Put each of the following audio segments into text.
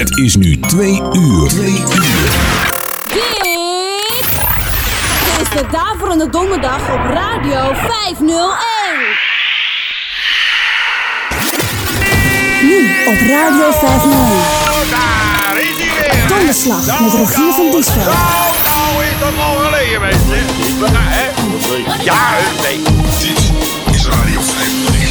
Het is nu twee uur. Twee uur. Dit is de Daverende Donderdag op Radio 501. Nu op Radio 501. Daar is hij weer. Donderslag met Rogier van Diesveld. Nou, nou is dat al geleden, mensen. Ja, hè? Ja, nee. Dit is Radio 501.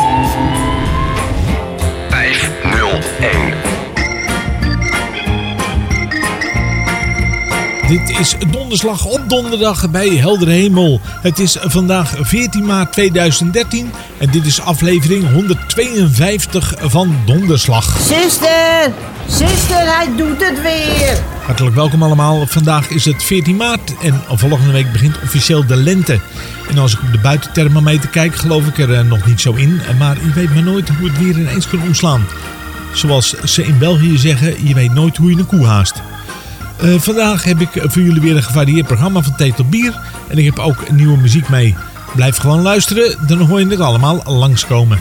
501. Dit is donderslag op donderdag bij Helder Hemel. Het is vandaag 14 maart 2013 en dit is aflevering 152 van Donderslag. Zuster, zuster, hij doet het weer. Hartelijk welkom allemaal. Vandaag is het 14 maart en volgende week begint officieel de lente. En als ik op de buitenthermometer kijk, geloof ik er eh, nog niet zo in. Maar je weet maar nooit hoe het weer ineens kan omslaan. Zoals ze in België zeggen, je weet nooit hoe je een koe haast. Eh, vandaag heb ik voor jullie weer een gevarieerd programma van thee tot bier. En ik heb ook nieuwe muziek mee. Blijf gewoon luisteren, dan hoor je het allemaal langskomen.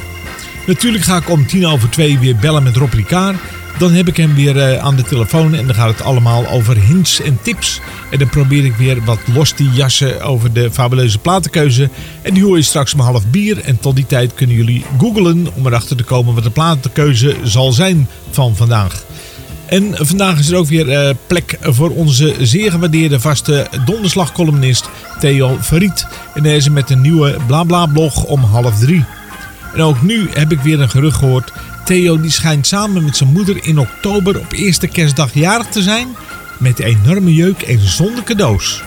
Natuurlijk ga ik om tien over twee weer bellen met Rob Ricard. Dan heb ik hem weer eh, aan de telefoon en dan gaat het allemaal over hints en tips. En dan probeer ik weer wat los te jassen over de fabuleuze platenkeuze. En die hoor je straks om half bier. En tot die tijd kunnen jullie googlen om erachter te komen wat de platenkeuze zal zijn van vandaag. En vandaag is er ook weer eh, plek voor onze zeer gewaardeerde vaste donderslagcolumnist Theo Verriet. En deze met een nieuwe blabla blog om half drie. En ook nu heb ik weer een gerucht gehoord. Theo die schijnt samen met zijn moeder in oktober op eerste kerstdag jarig te zijn. Met enorme jeuk en zonder cadeaus.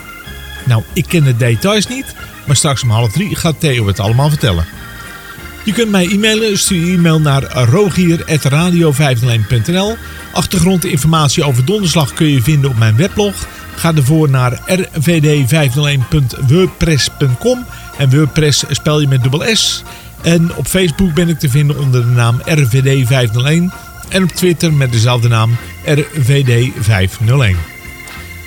Nou, ik ken de details niet. Maar straks om half drie gaat Theo het allemaal vertellen. Je kunt mij e-mailen. Stuur je e-mail naar rogier.radio501.nl Achtergrondinformatie over donderslag kun je vinden op mijn weblog. Ga ervoor naar rvd501.wordpress.com En WordPress spel je met dubbel S. En op Facebook ben ik te vinden onder de naam RVD501. En op Twitter met dezelfde naam RVD501.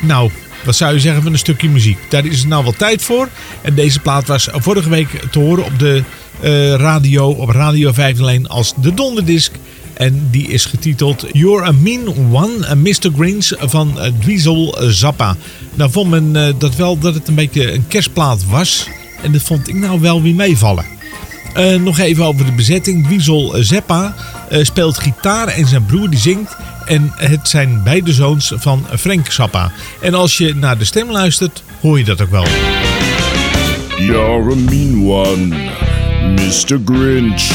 Nou, wat zou je zeggen van een stukje muziek? Daar is het nou wel tijd voor. En deze plaat was vorige week te horen op de eh, radio, op Radio 501 als de donderdisc. En die is getiteld You're a Mean One, Mr. Grinch van uh, Dweezil Zappa. Nou vond men eh, dat wel dat het een beetje een kerstplaat was. En dat vond ik nou wel weer meevallen. Eh, nog even over de bezetting. Dweezil Zappa eh, speelt gitaar en zijn broer die zingt. En het zijn beide zoons van Frank Zappa. En als je naar de stem luistert, hoor je dat ook wel. You're a mean one, Mr. Grinch.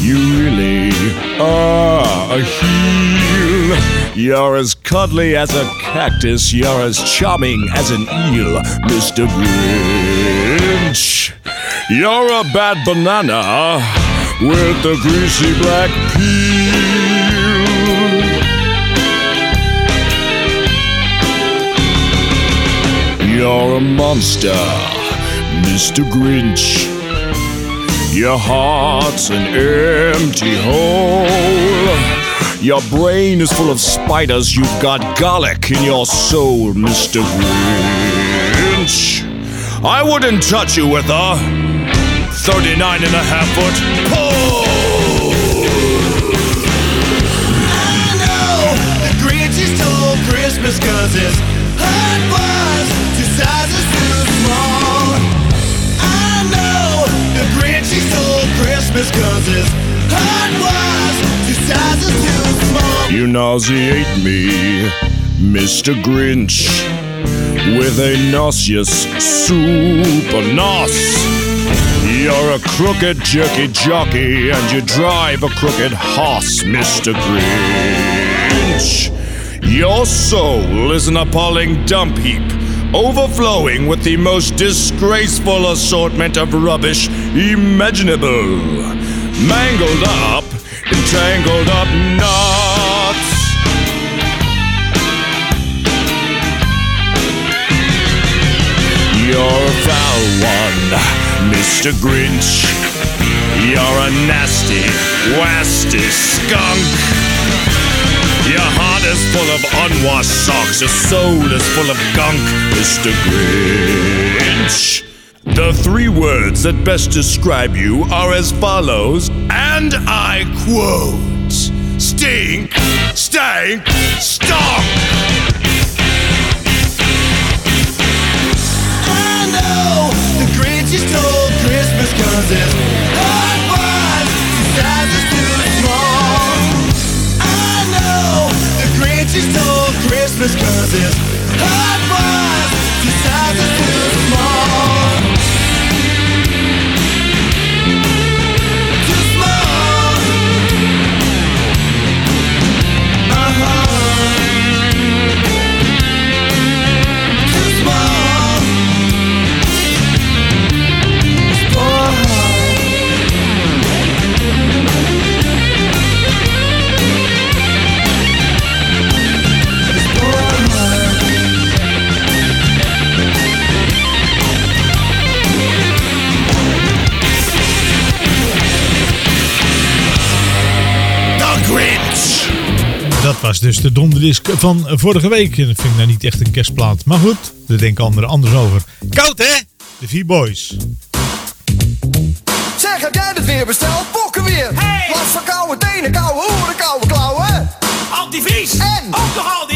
You really are a heel. You're as cuddly as a cactus. You're as charming as an eel, Mr. Grinch. You're a bad banana with a greasy black peel. You're a monster, Mr. Grinch. Your heart's an empty hole. Your brain is full of spiders. You've got garlic in your soul, Mr. Grinch. I wouldn't touch you with a 39 and a half foot pole. I know the Grinch stole Christmas cause his heart was two sizes too small. I know the Grinch stole Christmas cause his heart was You nauseate me, Mr. Grinch, with a nauseous super nos. You're a crooked jerky jockey and you drive a crooked horse, Mr. Grinch. Your soul is an appalling dump heap, overflowing with the most disgraceful assortment of rubbish imaginable. Mangled up in tangled up knots. You're a foul one, Mr. Grinch. You're a nasty, wasty skunk. Your heart is full of unwashed socks. Your soul is full of gunk, Mr. Grinch. The three words that best describe you are as follows, and I quote Stink, stank, stunk. I know the Grinch Christmas was two sizes too small. I know the Grinch too small. Was dus de donderdisc van vorige week. En dat vind ik nou niet echt een kerstplaat. Maar goed, daar denken anderen anders over. Koud hè? De V-Boys. Zeg, heb jij het weer besteld? Fokken weer! Hey! Last van koude tenen, koude hoeren, koude klauwen! Antivries! En? Ook nog al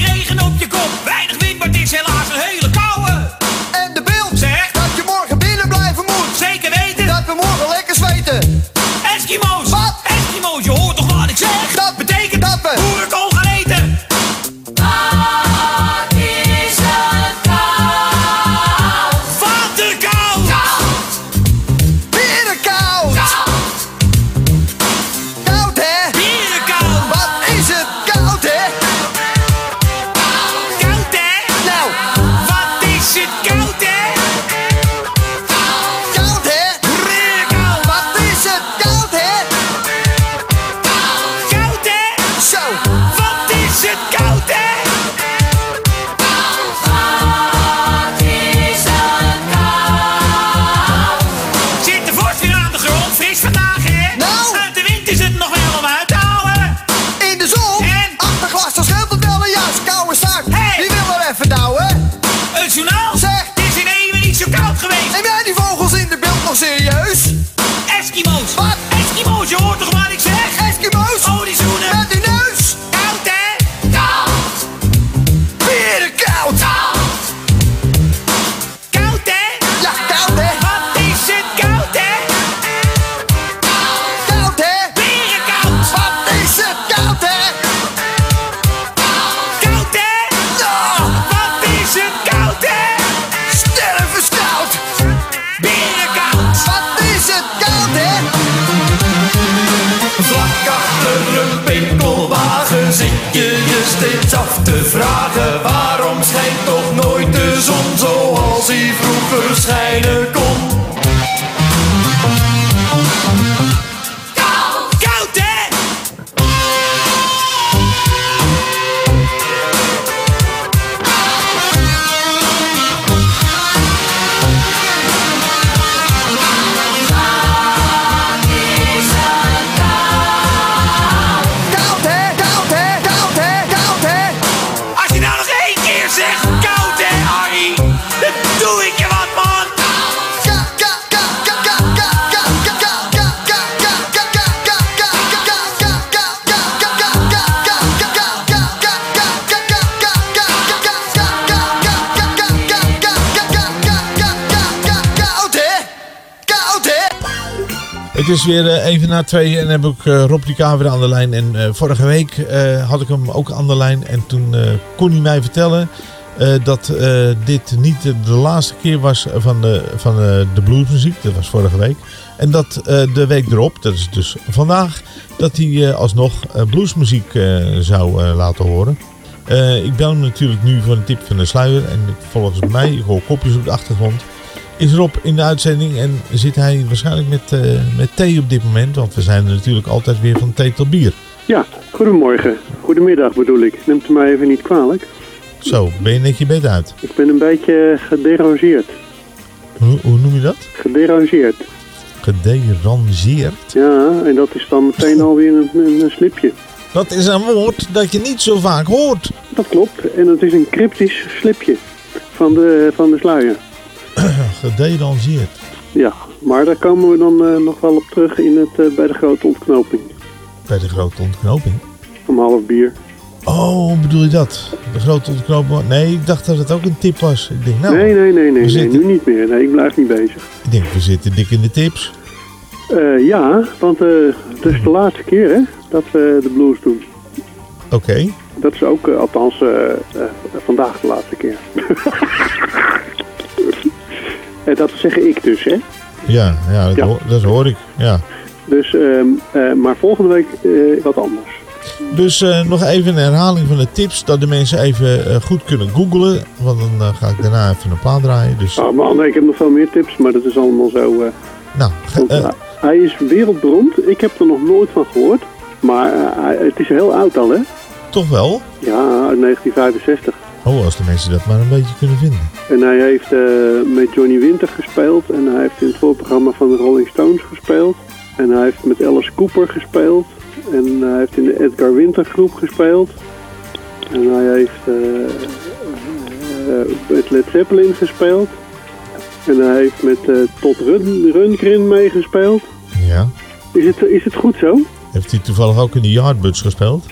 you know. Is weer eh, even na twee en heb ik eh, Rob Duca weer aan de lijn. En eh, vorige week had ik hem ook aan de lijn. En toen kon hij mij vertellen dat dit niet de laatste keer was van de, van de bluesmuziek. Dat was vorige week. En dat de week erop, dat is dus vandaag, dat hij alsnog bluesmuziek zou laten horen. Ik bel hem natuurlijk nu voor een tip van de sluier. En volgens mij, ik hoor kopjes op de achtergrond. Is Rob in de uitzending en zit hij waarschijnlijk met, eh, met thee op dit moment. Want we zijn er natuurlijk altijd weer van thee tot bier. Ja, goedemorgen. Goedemiddag bedoel ik. Neemt u mij even niet kwalijk. Zo, ben je net je bed uit? Ik ben een beetje gederangeerd. Hoe, hoe noem je dat? Gederangeerd. Gederangeerd? Ja, en dat is dan meteen alweer een, een, een slipje. Dat is een woord dat je niet zo vaak hoort. Dat klopt. En het is een cryptisch slipje van de, van de sluier. Gederangeerd. Ja, maar daar komen we dan eh, nog wel op terug in het, eh, bij de grote ontknoping. Bij de grote ontknoping? Om half bier. Oh, bedoel je dat? De grote ontknoping? Nee, ik dacht dat het ook een tip was. Ik denk, nou, nee, nee, nee, nee, we nee, zitten- nu niet meer. Nee, ik blijf niet bezig. ik denk, we zitten dik in de tips. Eh, ja, want eh, het is de laatste keer hè, dat we de blues doen. Oké. Dat is ook, althans, vandaag de laatste keer. En dat zeg ik dus, hè. Ja, ja, dat, Ja. Hoor, dat hoor ik. Ja. Dus, ehm, eh, maar volgende week eh, wat anders. Dus eh, nog even een herhaling van de tips. Dat de mensen even eh, goed kunnen googlen. Want dan eh, ga ik daarna even een plaat draaien. Dus, Ah, maar André, ik heb nog veel meer tips, maar dat is allemaal zo... eh, nou, want, eh, eh, hij is wereldberoemd. Ik heb er nog nooit van gehoord. Maar eh, het is heel oud al, hè? toch wel. Ja, uit 1965. Oh, als de mensen dat maar een beetje kunnen vinden. En hij heeft eh, met Johnny Winter gespeeld. En hij heeft in het voorprogramma van de Rolling Stones gespeeld. En hij heeft met Alice Cooper gespeeld. En hij heeft in de Edgar Winter groep gespeeld. En hij heeft eh, eh, met Led Zeppelin gespeeld. En hij heeft met eh Todd Run Rundgren meegespeeld. Ja. Is het, is het goed zo? Heeft hij toevallig ook in de Yardbirds gespeeld?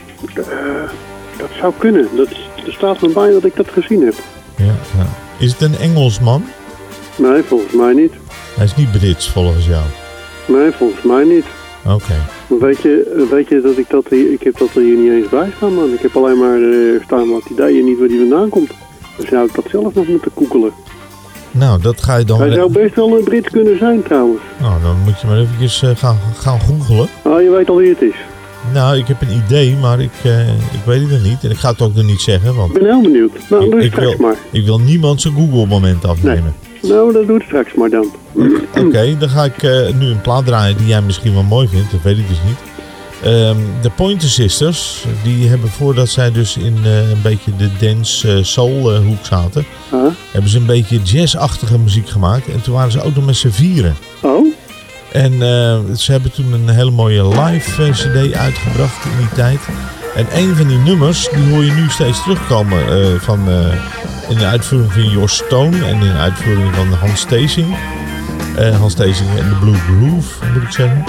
Dat zou kunnen. Dat, er staat me bij dat ik dat gezien heb. Ja, ja. Is het een Engelsman? Nee, volgens mij niet. Hij is niet Brits volgens jou. Nee, volgens mij niet. Oké. Weet je, weet je dat ik dat hier, ik heb dat er hier niet eens bij staan, man. Ik heb alleen maar eh, staan wat ideeën, niet waar die vandaan komt. Dan zou ik dat zelf nog moeten koekelen. Nou, dat ga je dan... Hij zou best wel een Brits kunnen zijn, trouwens. Nou, dan moet je maar eventjes eh, gaan, gaan googelen. Ah, je weet al wie het is. Nou, ik heb een idee, maar ik, eh, ik weet het nog niet. En ik ga het ook nog niet zeggen, want Ik ben heel benieuwd. Nou, doe het ik, straks wil, maar. ik wil niemand zijn Google-moment afnemen. Nou, dat doe het straks maar dan. Oké, dan ga ik eh, nu een plaat draaien die jij misschien wel mooi vindt. Dat weet ik dus niet. Ehm, de Pointer Sisters, die hebben voordat zij dus in eh, een beetje de dance soul hoek zaten, hebben ze een beetje jazzachtige muziek gemaakt. En toen waren ze ook nog met z'n vieren. Oh? En eh, ze hebben toen een hele mooie live eh, cd uitgebracht in die tijd. En een van die nummers, die hoor je nu steeds terugkomen eh, van, in de uitvoering van Jos Stone en in de uitvoering van Hans Stacing. Eh, Hans Stacing en de Blue Groove, moet ik zeggen.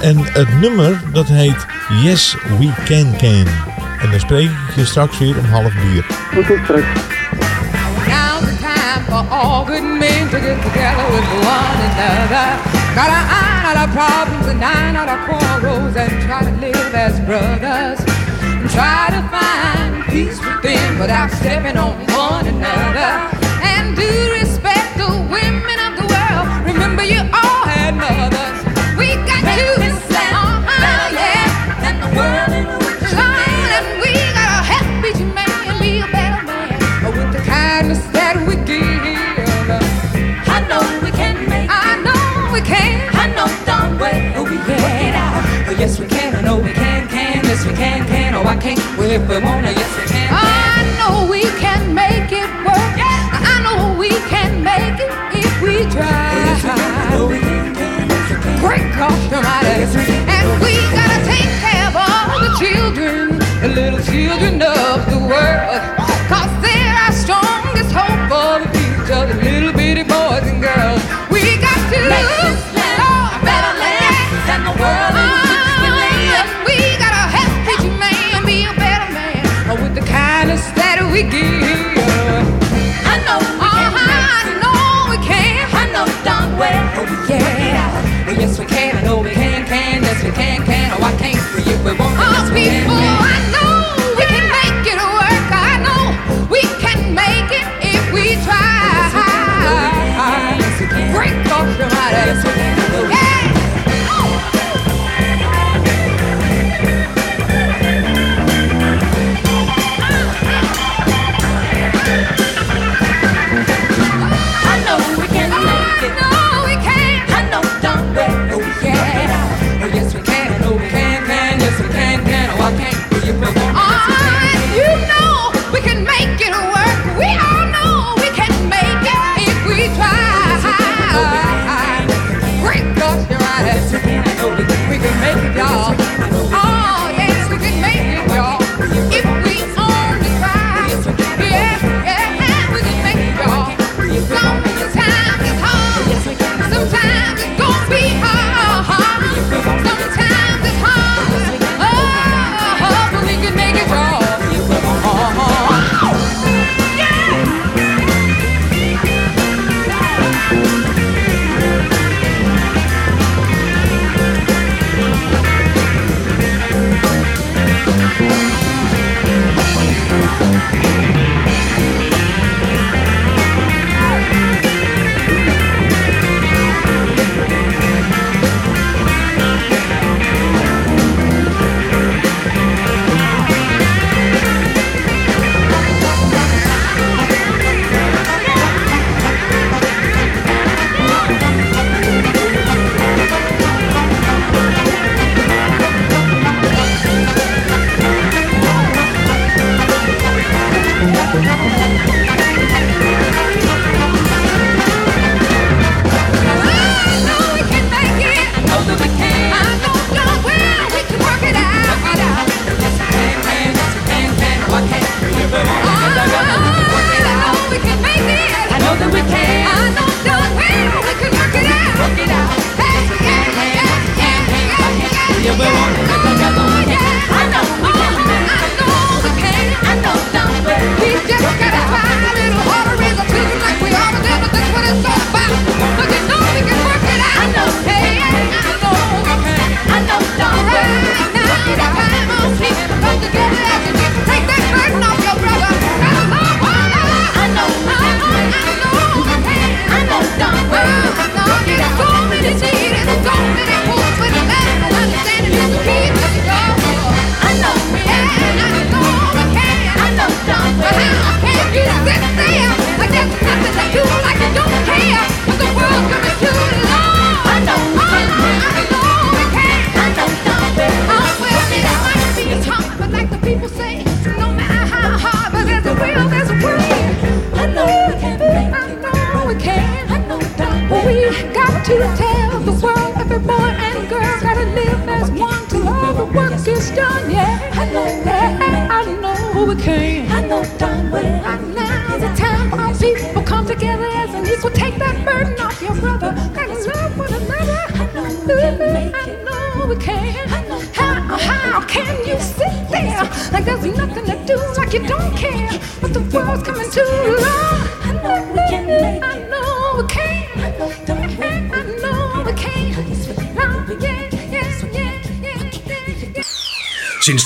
En het nummer, dat heet Yes We Can Can. En dan spreek ik je straks weer om half bier. Tot straks. Time for all good men to get together with one another. Gotta iron out our problems and iron out our quarrels and try to live as brothers. And try to find peace within without stepping on one another. And do respect the women of the world. Remember you all had mothers. We got to uh-huh, yeah. And the world we can, can. Oh, I can't. Well, if we wanna, yes, we can. I know we can make it work. I know we can make it if we try. Great gosh almighty. And we gotta take care of all the children, the little children of the world. Yes, we can.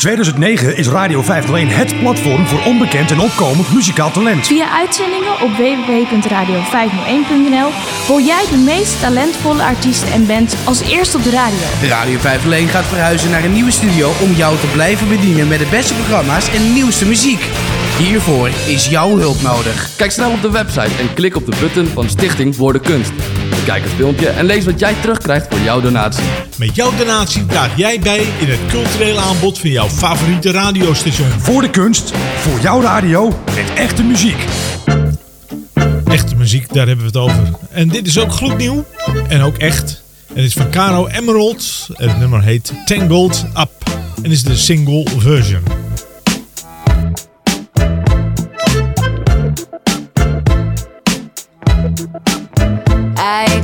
2009 is Radio 501 het platform voor onbekend en opkomend muzikaal talent. Via uitzendingen op www.radio501.nl hoor jij de meest talentvolle artiesten en bands als eerste op de radio. Radio 501 gaat verhuizen naar een nieuwe studio om jou te blijven bedienen met de beste programma's en nieuwste muziek. Hiervoor is jouw hulp nodig. Kijk snel op de website en klik op de button van Stichting Voor de Kunst. Kijk het filmpje en lees wat jij terugkrijgt voor jouw donatie. Met jouw donatie draag jij bij in het culturele aanbod van jouw favoriete radiostation. Voor de kunst, voor jouw radio, met echte muziek. Echte muziek, daar hebben we het over. En dit is ook gloednieuw en ook echt. En het is van Caro Emerald. Het nummer heet Tangled Up. En is de single version.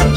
up,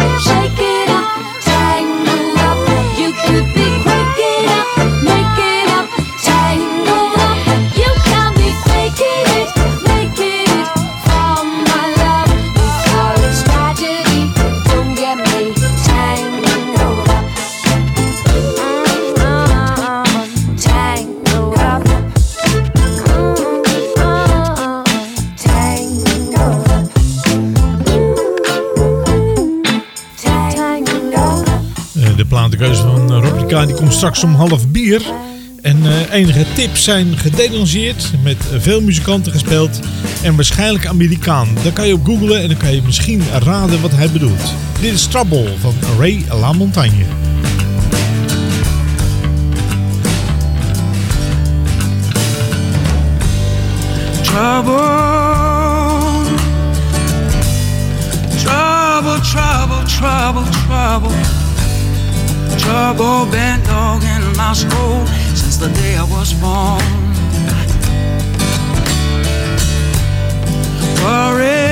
De platenkeuze van eh, Rob die komt straks om half bier. En eh, enige tips zijn gedenonceerd, met veel muzikanten gespeeld en waarschijnlijk Amerikaan. Dan kan je op googlen en dan kan je misschien raden wat hij bedoelt. Dit is Trouble van Ray LaMontagne. Trouble, trouble, trouble, trouble, trouble, trouble been dogging my soul since the day I was born. Worry,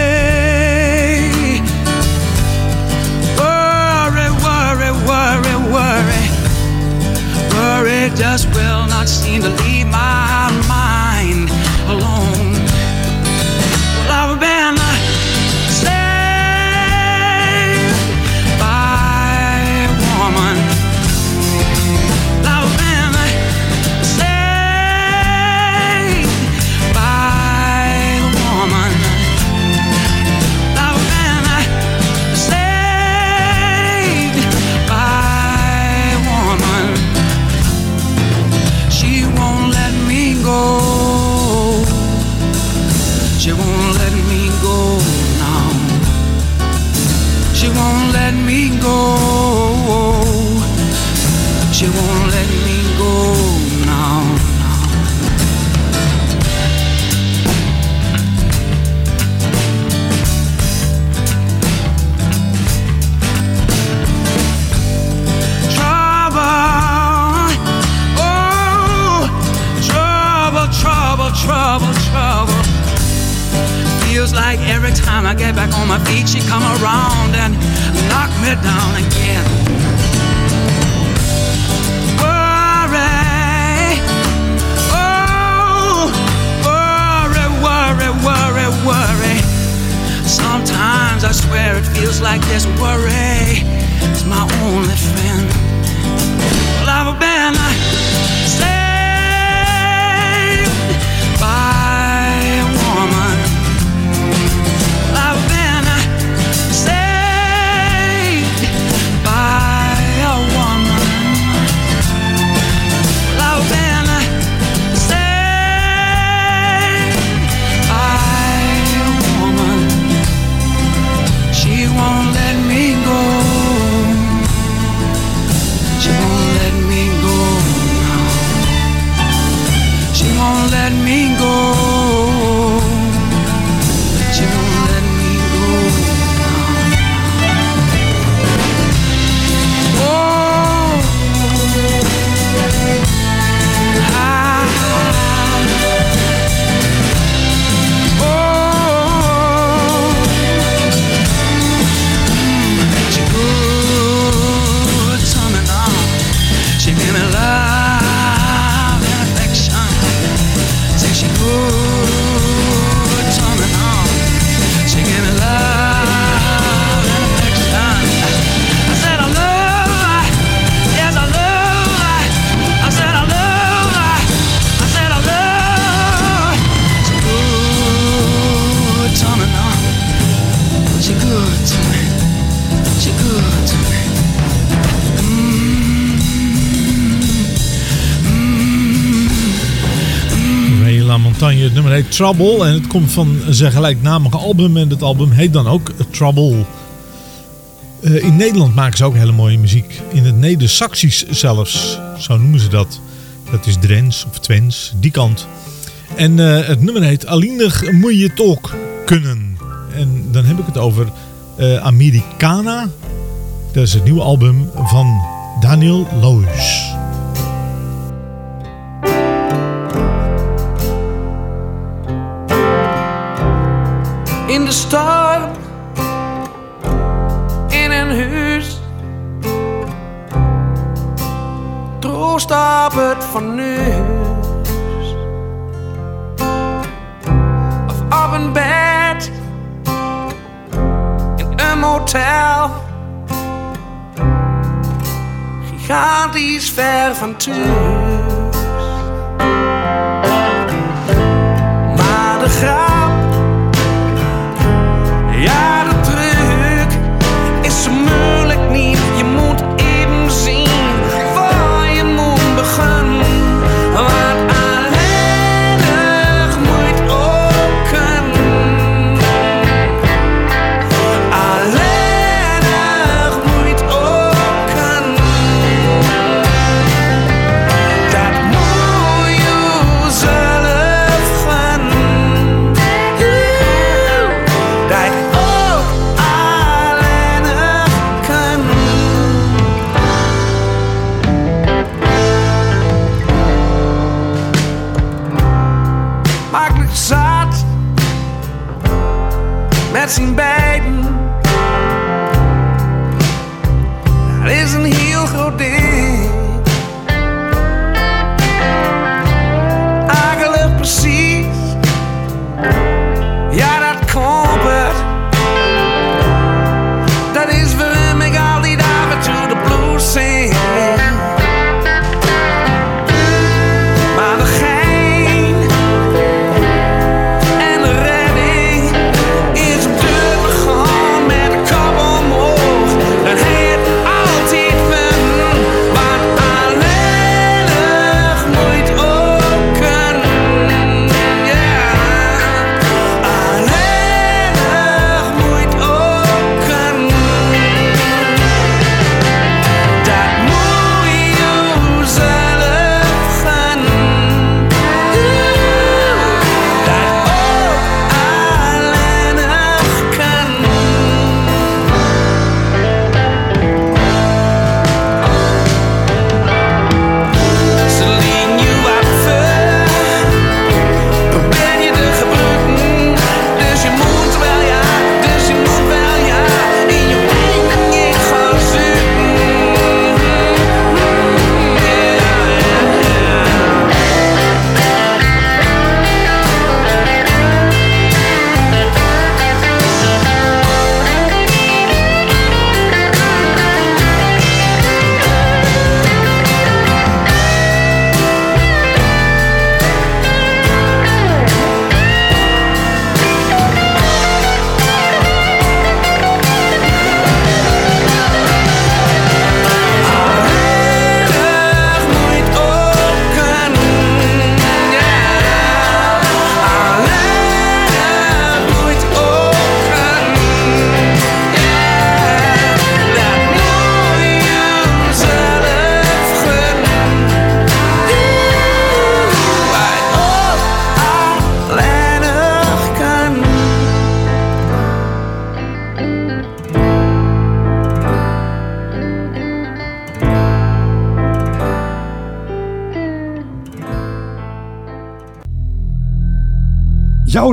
worry, worry, worry, worry. just will not seem to leave my mind alone. Well, I've been go. She won't let me go now. Trouble, oh, trouble, trouble, trouble, trouble. Feels like every time I get back on my feet, she come around and knock me down again. Worry, oh, worry, worry, worry, worry. Sometimes I swear it feels like this worry is my only friend. Well, I've been LaMontagne, het nummer heet Trouble en het komt van zijn gelijknamige album en het album heet dan ook Trouble. Eh, in Nederland maken ze ook hele mooie muziek. In het Neder-Saxisch zelfs, zo noemen ze dat. Dat is Drents of Twents, die kant. En eh, het nummer heet Alleenig moet je toch kunnen. En dan heb ik het over eh, Americana. Dat is het nieuwe album van Daniel Loos. De storm, in een huis. Troost op het fornuis. Of op een bed, in een motel. Gigantisch ver van thuis. Maar de grap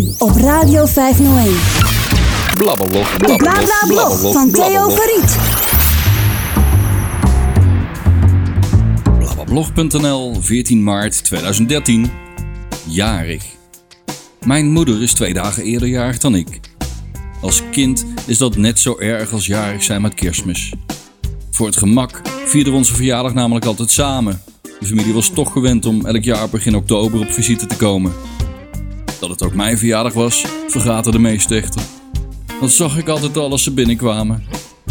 Nu op Radio 501. Blablablog. De Bla Bla Blog van Theo Verriet. Blog.nl, 14 maart 2013. Jarig. Mijn moeder is twee dagen eerder jarig dan ik. Als kind is dat net zo erg als jarig zijn met kerstmis. Voor het gemak vierden we onze verjaardag namelijk altijd samen. De familie was toch gewend om elk jaar begin oktober op visite te komen. Dat het ook mijn verjaardag was, vergaten de meesten echter. Dat zag ik altijd al als ze binnenkwamen.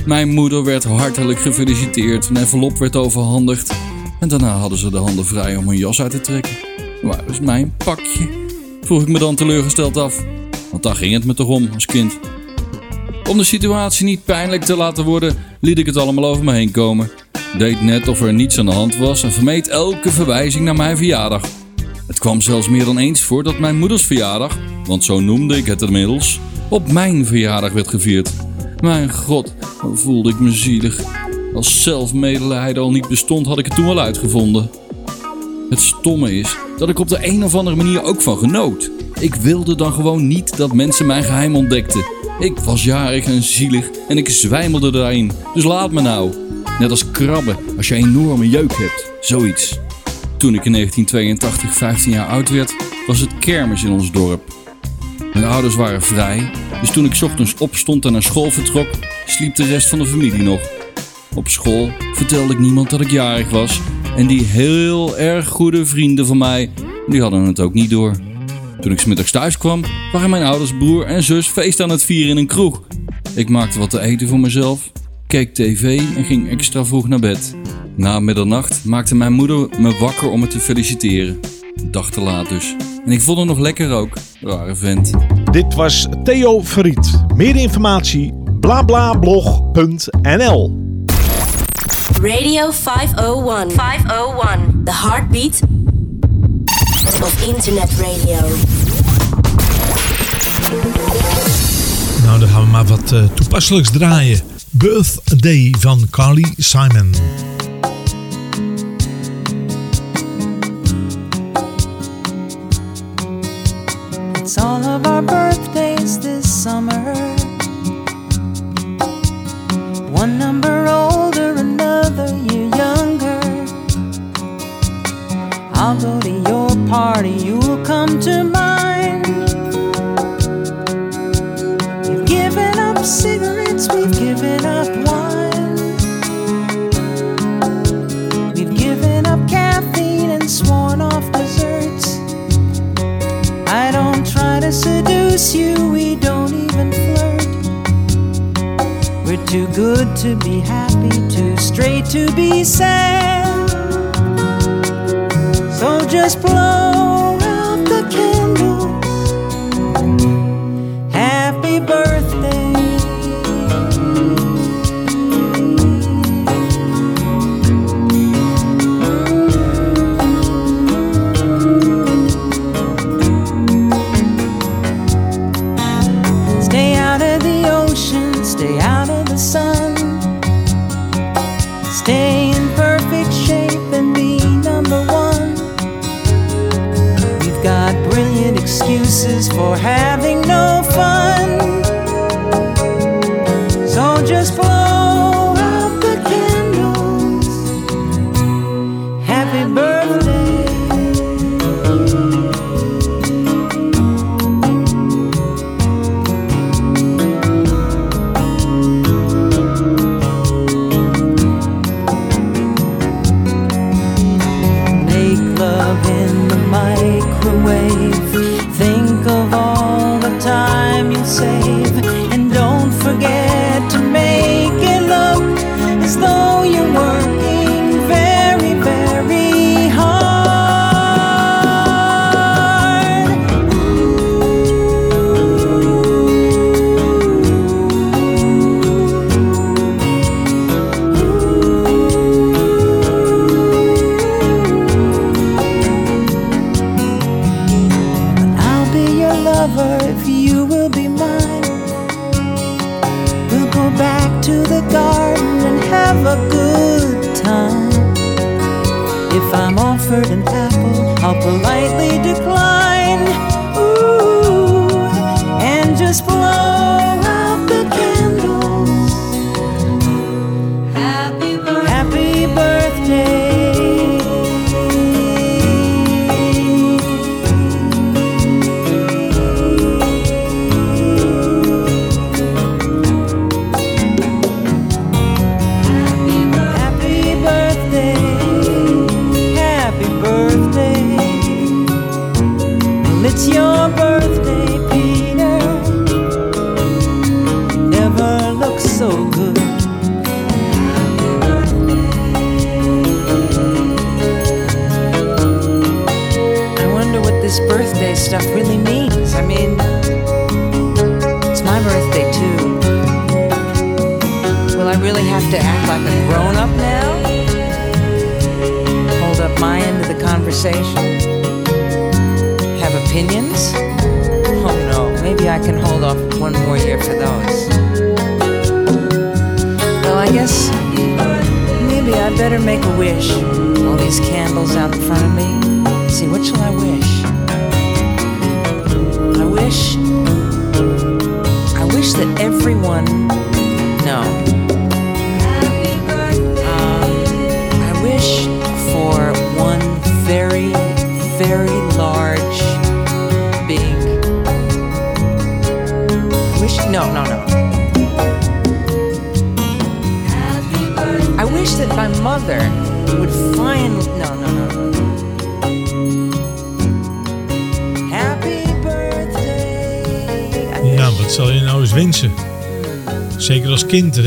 Mijn moeder werd hartelijk gefeliciteerd, een envelop werd overhandigd en daarna hadden ze de handen vrij om hun jas uit te trekken. Waar is mijn pakje? Vroeg ik me dan teleurgesteld af, want daar ging het me toch om als kind. Om de situatie niet pijnlijk te laten worden, liet ik het allemaal over me heen komen. Deed net of er niets aan de hand was en vermeed elke verwijzing naar mijn verjaardag. Het kwam zelfs meer dan eens voor dat mijn moeders verjaardag, want zo noemde ik het inmiddels, op mijn verjaardag werd gevierd. Mijn god, voelde ik me zielig. Als zelfmedelijden al niet bestond, had ik het toen wel uitgevonden. Het stomme is dat ik op de een of andere manier ook van genoot. Ik wilde dan gewoon niet dat mensen mijn geheim ontdekten. Ik was jarig en zielig en ik zwijmelde daarin. Dus laat me nou. Net als krabben als je enorme jeuk hebt. Zoiets. Toen ik in 1982 15 jaar oud werd, was het kermis in ons dorp. Mijn ouders waren vrij, dus toen ik ochtends opstond en naar school vertrok, sliep de rest van de familie nog. Op school vertelde ik niemand dat ik jarig was en die heel erg goede vrienden van mij, die hadden het ook niet door. Toen ik 's middags thuis kwam, waren mijn ouders, broer en zus feest aan het vieren in een kroeg. Ik maakte wat te eten voor mezelf, keek tv en ging extra vroeg naar bed. Na middernacht maakte mijn moeder me wakker om me te feliciteren. Een dag te laat dus. En ik vond het nog lekker ook. Rare vent. Dit was Theo Verriet. Meer informatie blablablog.nl Radio 501. 501. The heartbeat of internet radio. Nou, dan gaan we maar wat eh, toepasselijks draaien. Birthday van Carly Simon. Of our birthdays this summer.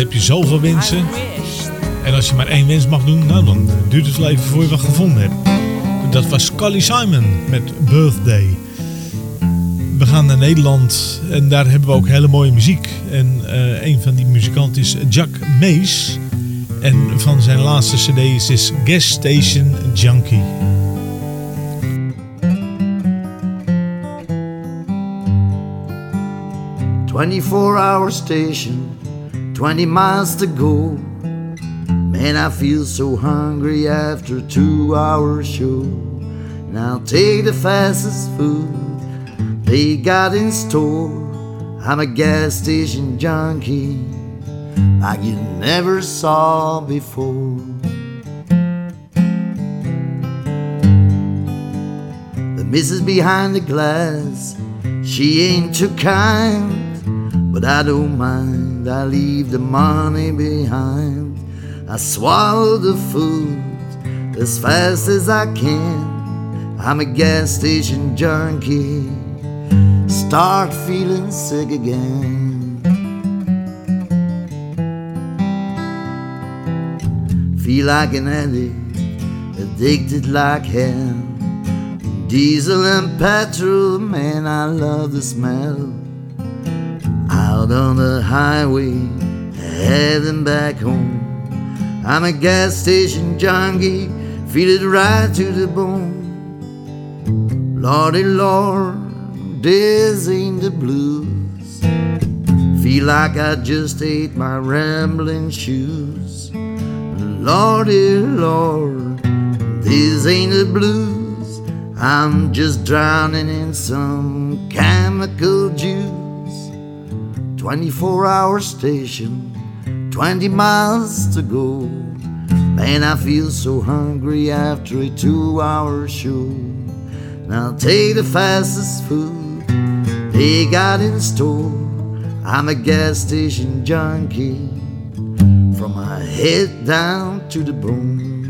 Heb je zoveel wensen. En als je maar één wens mag doen, nou, dan duurt het wel even voor je wat gevonden hebt. Dat was Scully Simon met Birthday. We gaan naar Nederland en daar hebben we ook hele mooie muziek. En eh, een van die muzikanten is Jack Mees. En van zijn laatste cd is Gas Station Junkie. Twenty-four hour station, twenty miles to go. Man, I feel so hungry after a two-hour show. And I'll take the fastest food they got in store. I'm a gas station junkie like you never saw before. The missus behind the glass, she ain't too kind, but I don't mind. I leave the money behind. I swallow the food as fast as I can. I'm a gas station junkie. Start feeling sick again. Feel like an addict, addicted like hell. Diesel and petrol, man, I love the smell. Out on the highway, heading back home. I'm a gas station junkie, feel it right to the bone. Lordy Lord, this ain't the blues. Feel like I just ate my rambling shoes. Lordy Lord, this ain't the blues. I'm just drowning in some chemical juice. 24 hour station, 20 miles to go. Man, I feel so hungry after a two hour show. Now take the fastest food they got in store. I'm a gas station junkie from my head down to the bone.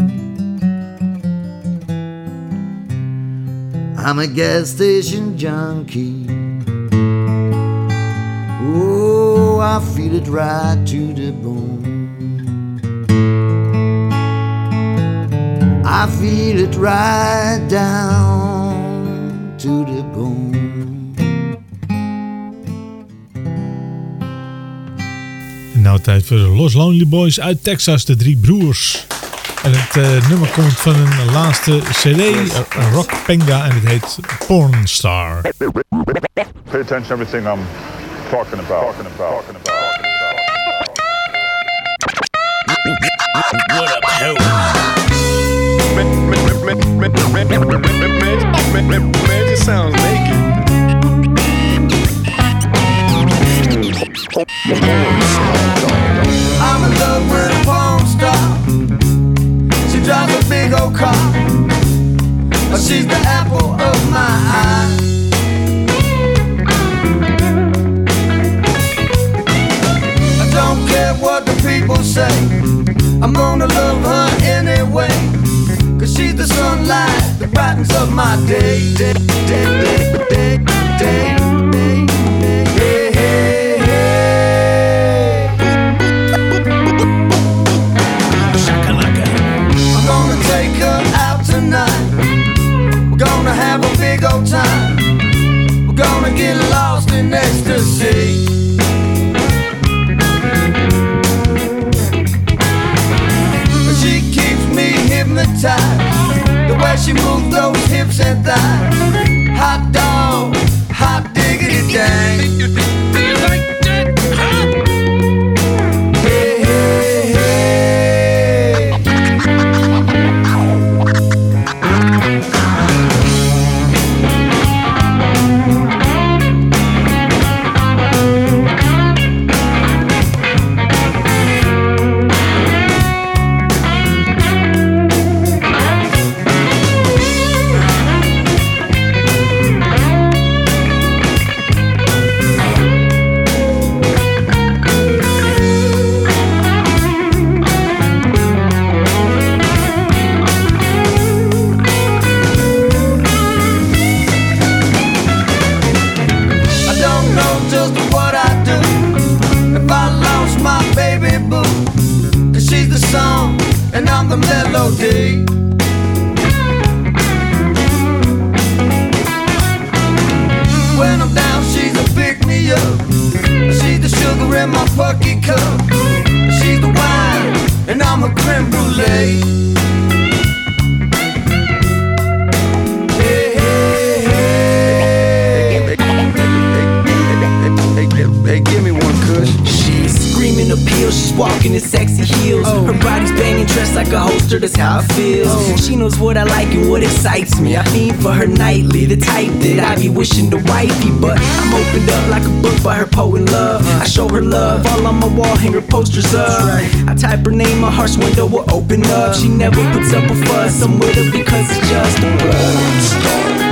I'm a gas station junkie. I feel it right to the bone. I feel it right down to the bone. En nou tijd voor de Los Lonely Boys uit Texas, de drie broers. En het eh, nummer komt van een laatste cd, Rock Penga, en het heet Pornstar. Pay attention to everything I'm talking about. Talking about. Talking about. What up, ho? Man, just sounds naked. I'm in love with a porn star. She drives a big old car. She's the apple of my eye. Say. I'm gonna love her anyway. Cause she's the sunlight that brightens up my day. Day, day, day, day, day, day, she moves those hips and thighs. Hot dog, hot diggity dang. She knows what I like and what excites me. I fiend for her nightly, the type that I be wishing to wifey. But I'm opened up like a book by her poet love. I show her love, all on my wall, hang her posters up. I type her name, my heart's window will open up. She never puts up a fuss, I'm with her because it's just a word.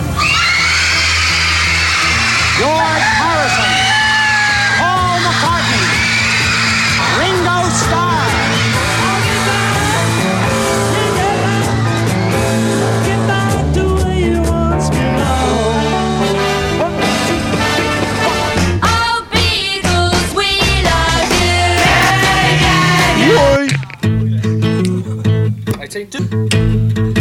George Harrison. Paul McCartney. Ringo Starr. Oh, Beatles, we love you. I take two.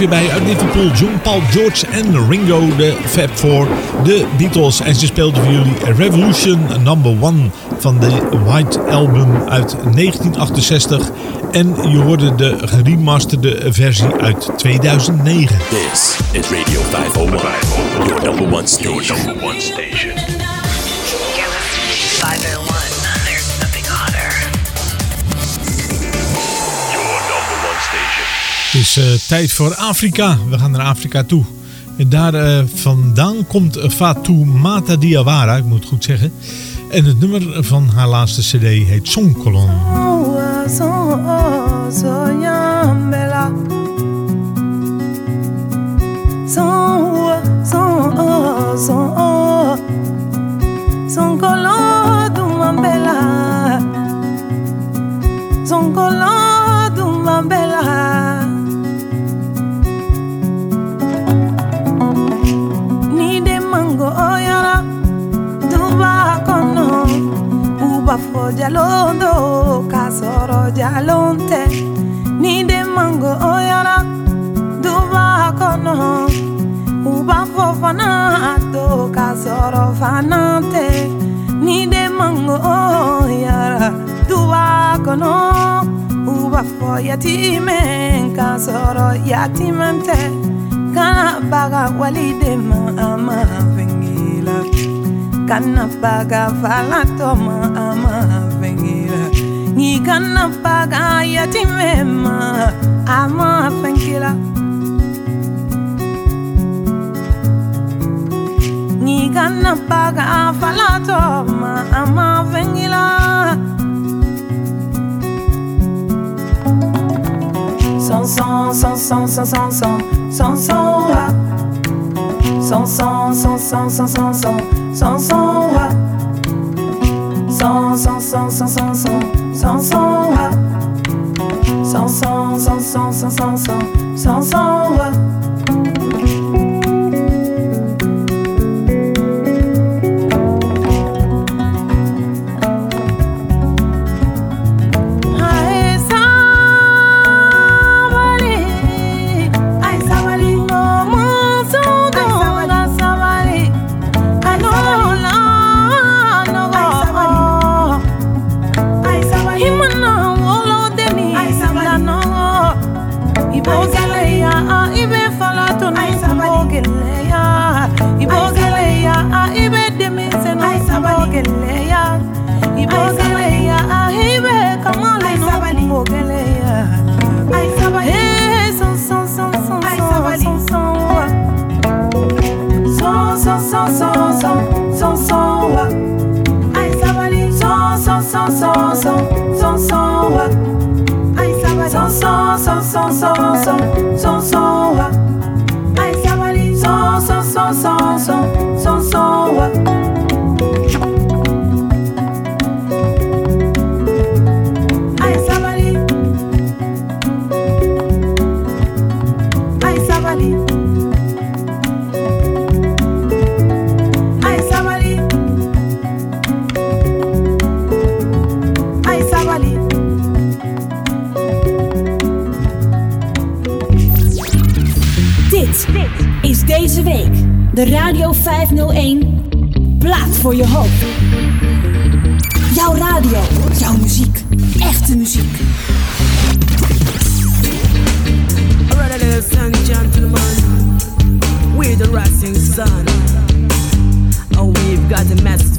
Weer bij uit Liverpool. John Paul George en Ringo, de Fab Four, de Beatles. En ze speelden voor jullie Revolution Number One van de White Album uit 1968. En je hoorde de geremasterde versie uit 2009. This is Radio 501, your number one station. Your number one station. Het is eh, tijd voor Afrika. We gaan naar Afrika toe. En daar eh, vandaan komt Fatou Mata Diawara, ik moet het goed zeggen. En het nummer van haar laatste cd heet Songkolon. Ni afroja londo kasoroja lonte. Nide mango oyara duba kono. Uba fofana ato kasoro fanante nide mango oyara duba kono. Uba foyatime kasoro yatimante kana baga walide ma ama venga kanapaga ama amafengila ni kanapaga ama amafengila ni kanapaga falatoma ma ama sans sans sans sans sans sans sans sans sans sans sans sans sans sans sans wa sans sans sans sans sans sans sans sans wa sans sans sans sans sans sans sans sans sans wa de Radio 501 Plaat voor je hoop. Jouw radio, jouw muziek, echte muziek. Alright, ladies and gentlemen, we're the rising sun. Oh, we've got a message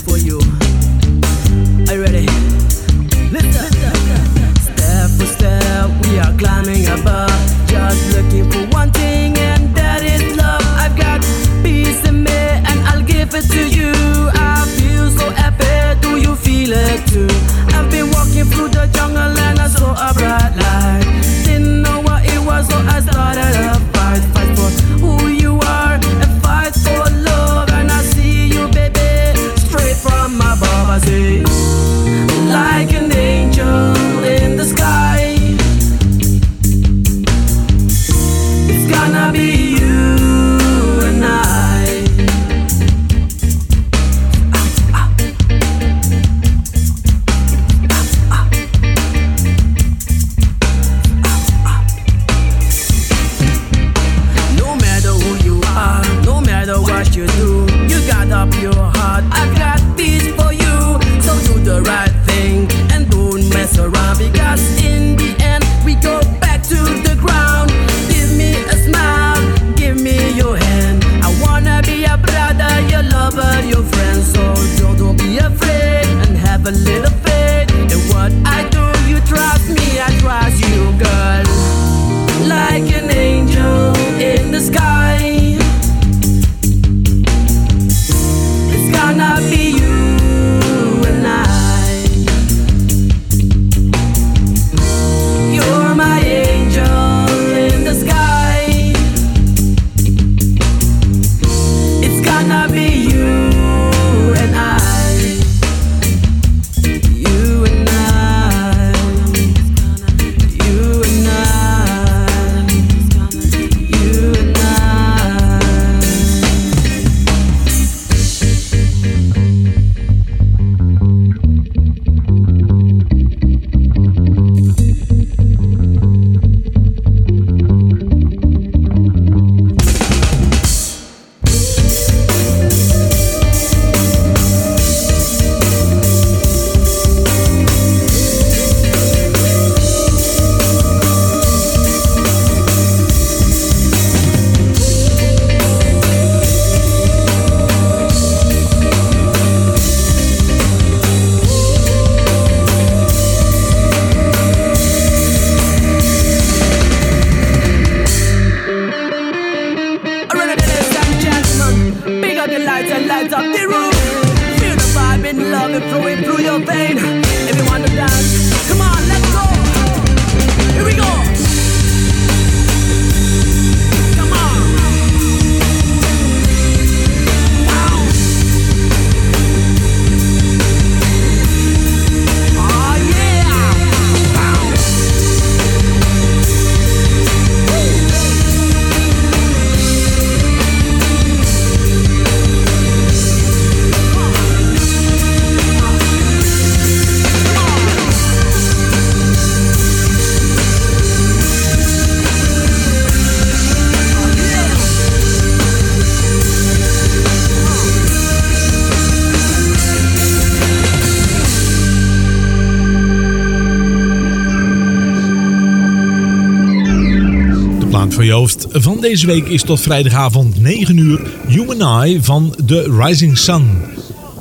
deze week is tot vrijdagavond 9 uur Human Eye van The Rising Sun.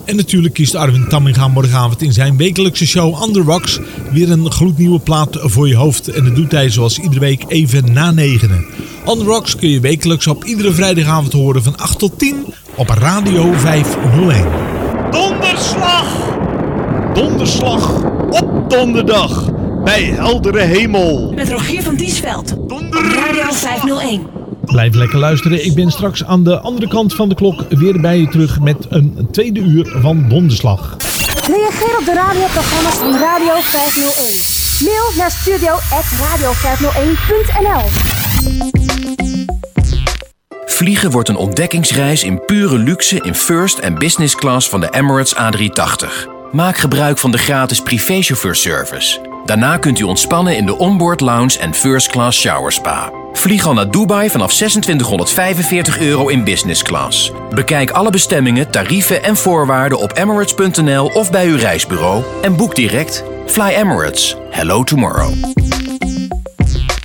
En natuurlijk kiest Arwin Tamminga morgenavond in zijn wekelijkse show Under Rocks weer een gloednieuwe plaat voor je hoofd. En dat doet hij zoals iedere week even na negenen. Under Rocks kun je wekelijks op iedere vrijdagavond horen van 8 tot 10 op Radio 501. Donderslag! Donderslag op donderdag bij heldere hemel. Met Rogier van Diesveld. Op Radio 501. Blijf lekker luisteren. Ik ben straks aan de andere kant van de klok weer bij je terug met een tweede uur van Donderslag. Reageer op de radioprogramma's van Radio 501. Mail naar studio.radio501.nl Vliegen wordt een ontdekkingsreis in pure luxe in first en business class van de Emirates A380. Maak gebruik van de gratis privéchauffeurservice. Daarna kunt u ontspannen in de onboard lounge en first class shower spa. Vlieg al naar Dubai vanaf 2645 euro in business class. Bekijk alle bestemmingen, tarieven en voorwaarden op emirates.nl of bij uw reisbureau en boek direct. Fly Emirates. Hello tomorrow.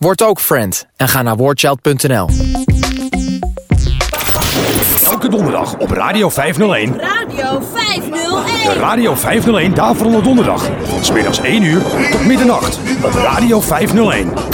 Word ook friend en ga naar warchild.nl. Elke donderdag op Radio 501. Radio 501. De Radio 501 Daverende Donderdag. Van 's middags 1 uur tot middernacht op Radio 501.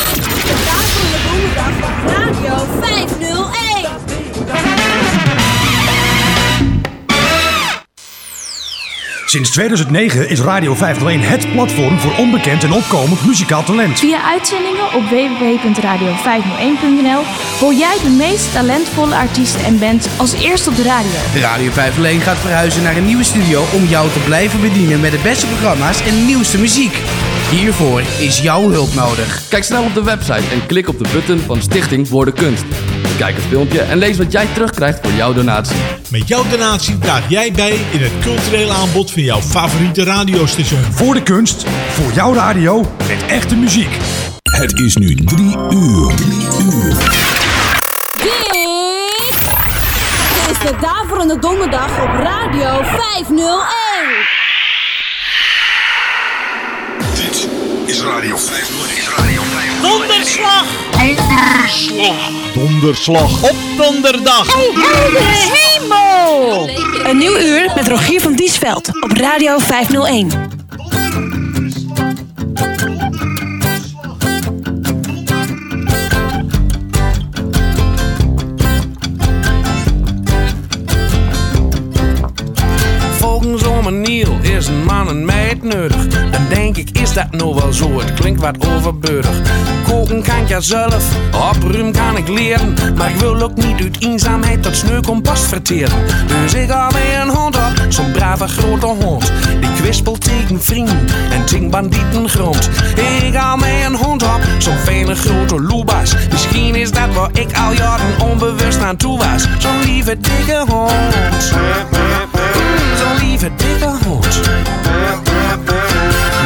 Sinds 2009 is Radio 501 het platform voor onbekend en opkomend muzikaal talent. Via uitzendingen op www.radio501.nl hoor jij de meest talentvolle artiesten en bands als eerste op de radio. Radio 501 gaat verhuizen naar een nieuwe studio om jou te blijven bedienen met de beste programma's en de nieuwste muziek. Hiervoor is jouw hulp nodig. Kijk snel op de website en klik op de button van Stichting Voor de Kunst. Kijk het filmpje en lees wat jij terugkrijgt voor jouw donatie. Met jouw donatie draag jij bij in het culturele aanbod van jouw favoriete radiostation. Voor de kunst, voor jouw radio, met echte muziek. Het is nu drie uur. Drie uur. Dit is de Daverende Donderdag op Radio 501. Is Radio 501. Is Radio 501. Donderslag! Donderslag! Donderslag op donderdag! heldere hemel! Een nieuw uur met Rogier van Diesveld op Radio 501. Denk ik, is dat nou wel zo? Het klinkt wat overbodig. Koken kan ik ja zelf, opruimen kan ik leren. Maar ik wil ook niet uit eenzaamheid tot sneu verteren. Dus ik ga mee een hond op, zo'n brave grote hond. Die kwispelt tegen vrienden en tegen bandieten grond. Ik ga mee een hond op, zo'n fijne grote loebas. Misschien is dat waar ik al jaren onbewust aan toe was. Zo'n lieve dikke hond. Zo'n lieve dikke hond.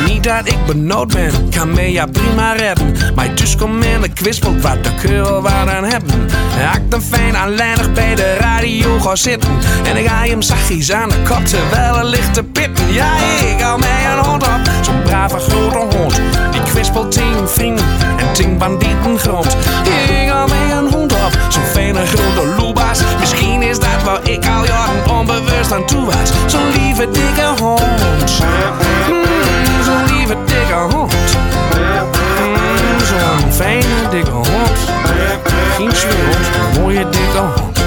Niet dat ik benauwd ben, kan me ja prima redden. Maar thuis kom in de kwispelt wat de keur waar aan hebben. Ik dan fijn alleenig bij de radio ga zitten. En ik ga hem zachtjes aan de kop terwijl er ligt te pitten. Ja, ik hou mij een hond op, zo'n brave grote hond. Die kwispelt tegen vrienden en tegen bandieten grond. Ik hou mij een hond op, zo'n fijne grote loebas. Misschien is dat waar ik al jaren onbewust Zo'n lieve dikke hond. Mm, zo'n lieve dikke hond. Mm, zo'n fijne dikke hond. Geen een mooie dikke hond.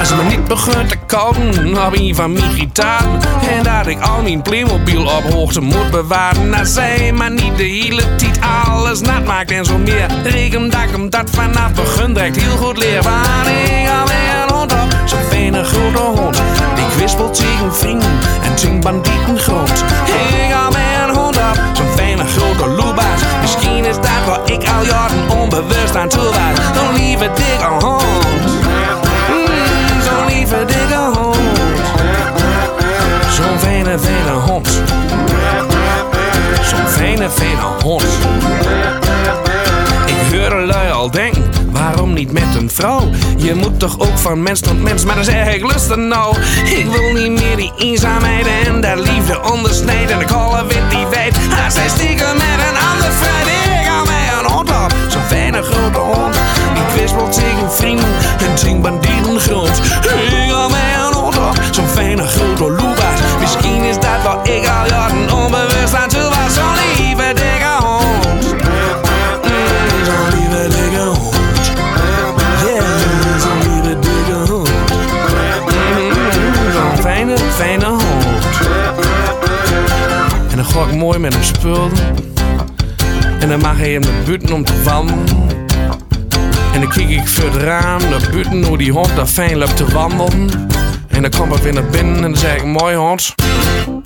Als me niet begint te kouden op een van mijn gitaren En dat ik al mijn Playmobil op hoogte moet bewaren Dat zij maar niet de hele tijd alles nat maakt en zo meer Reken dat ik hem dat vanaf begin direct heel goed leer Maar ik ga zo'n fijne grote hond Die kwispelt tegen vrienden en tegen bandieten grond Ik ga weer een hond op, zo'n fijne grote loebaas Misschien is dat waar ik al jaren onbewust aan toe was Zo'n lieve dikke hond Mm, Zo'n lieve dikke hond. Zo'n fijne, fijne hond. Zo'n fijne, fijne hond. Ik hoor lui al denken, waarom niet met een vrouw? Je moet toch ook van mens tot mens, maar dan zeg ik lust nou. Ik wil niet meer die eenzaamheid en dat liefde ondersnijden. En ik holle wit die weet, haar zij mooi met hem spullen. En dan mag hij hem naar buiten om te wandelen. En dan kijk ik voor het raam naar buiten hoe die hond daar fijn loopt te wandelen. En dan kom ik weer naar binnen en dan zeg ik, mooi hond.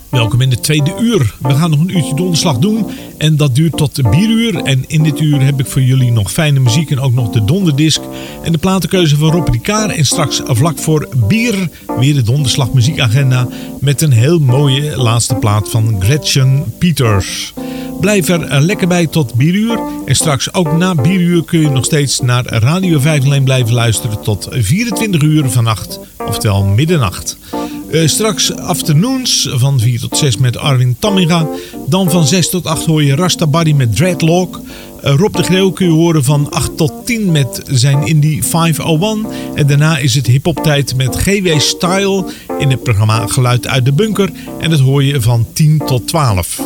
Welkom in de tweede uur. We gaan nog een uurtje donderslag doen en dat duurt tot de bieruur. En in dit uur heb ik voor jullie nog fijne muziek en ook nog de donderdisc. En de platenkeuze van Rob Ricard. En straks vlak voor bier weer de donderslag muziekagenda met een heel mooie laatste plaat van Gretchen Peters. Blijf er eh, lekker bij tot bieruur. En straks ook na bieruur kun je nog steeds naar Radio 5 alleen blijven luisteren tot 24 uur vannacht, oftewel middernacht. Eh, straks afternoons van 4 tot 6 met Arwin Tamminga. Dan van 6 tot 8 hoor je Rasta Barry met Dreadlock. Eh, Rob de Greeuw kun je horen van 8 tot 10 met zijn Indie 501. En daarna is het hip-hop tijd met GW Style in het programma Geluid uit de Bunker. En dat hoor je van 10 tot 12.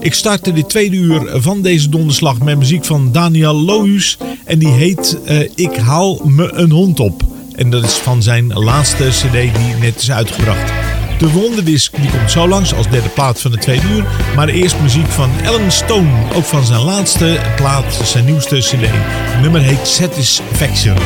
Ik startte de tweede uur van deze donderslag met muziek van Daniel Lohuus. En die heet eh, Ik haal me een hond op. En dat is van zijn laatste cd die net is uitgebracht. De wonderdisc die komt zo langs als derde plaat van de tweede uur. Maar eerst muziek van Alan Stone. Ook van zijn laatste plaat, zijn nieuwste cd. Het nummer heet Satisfaction.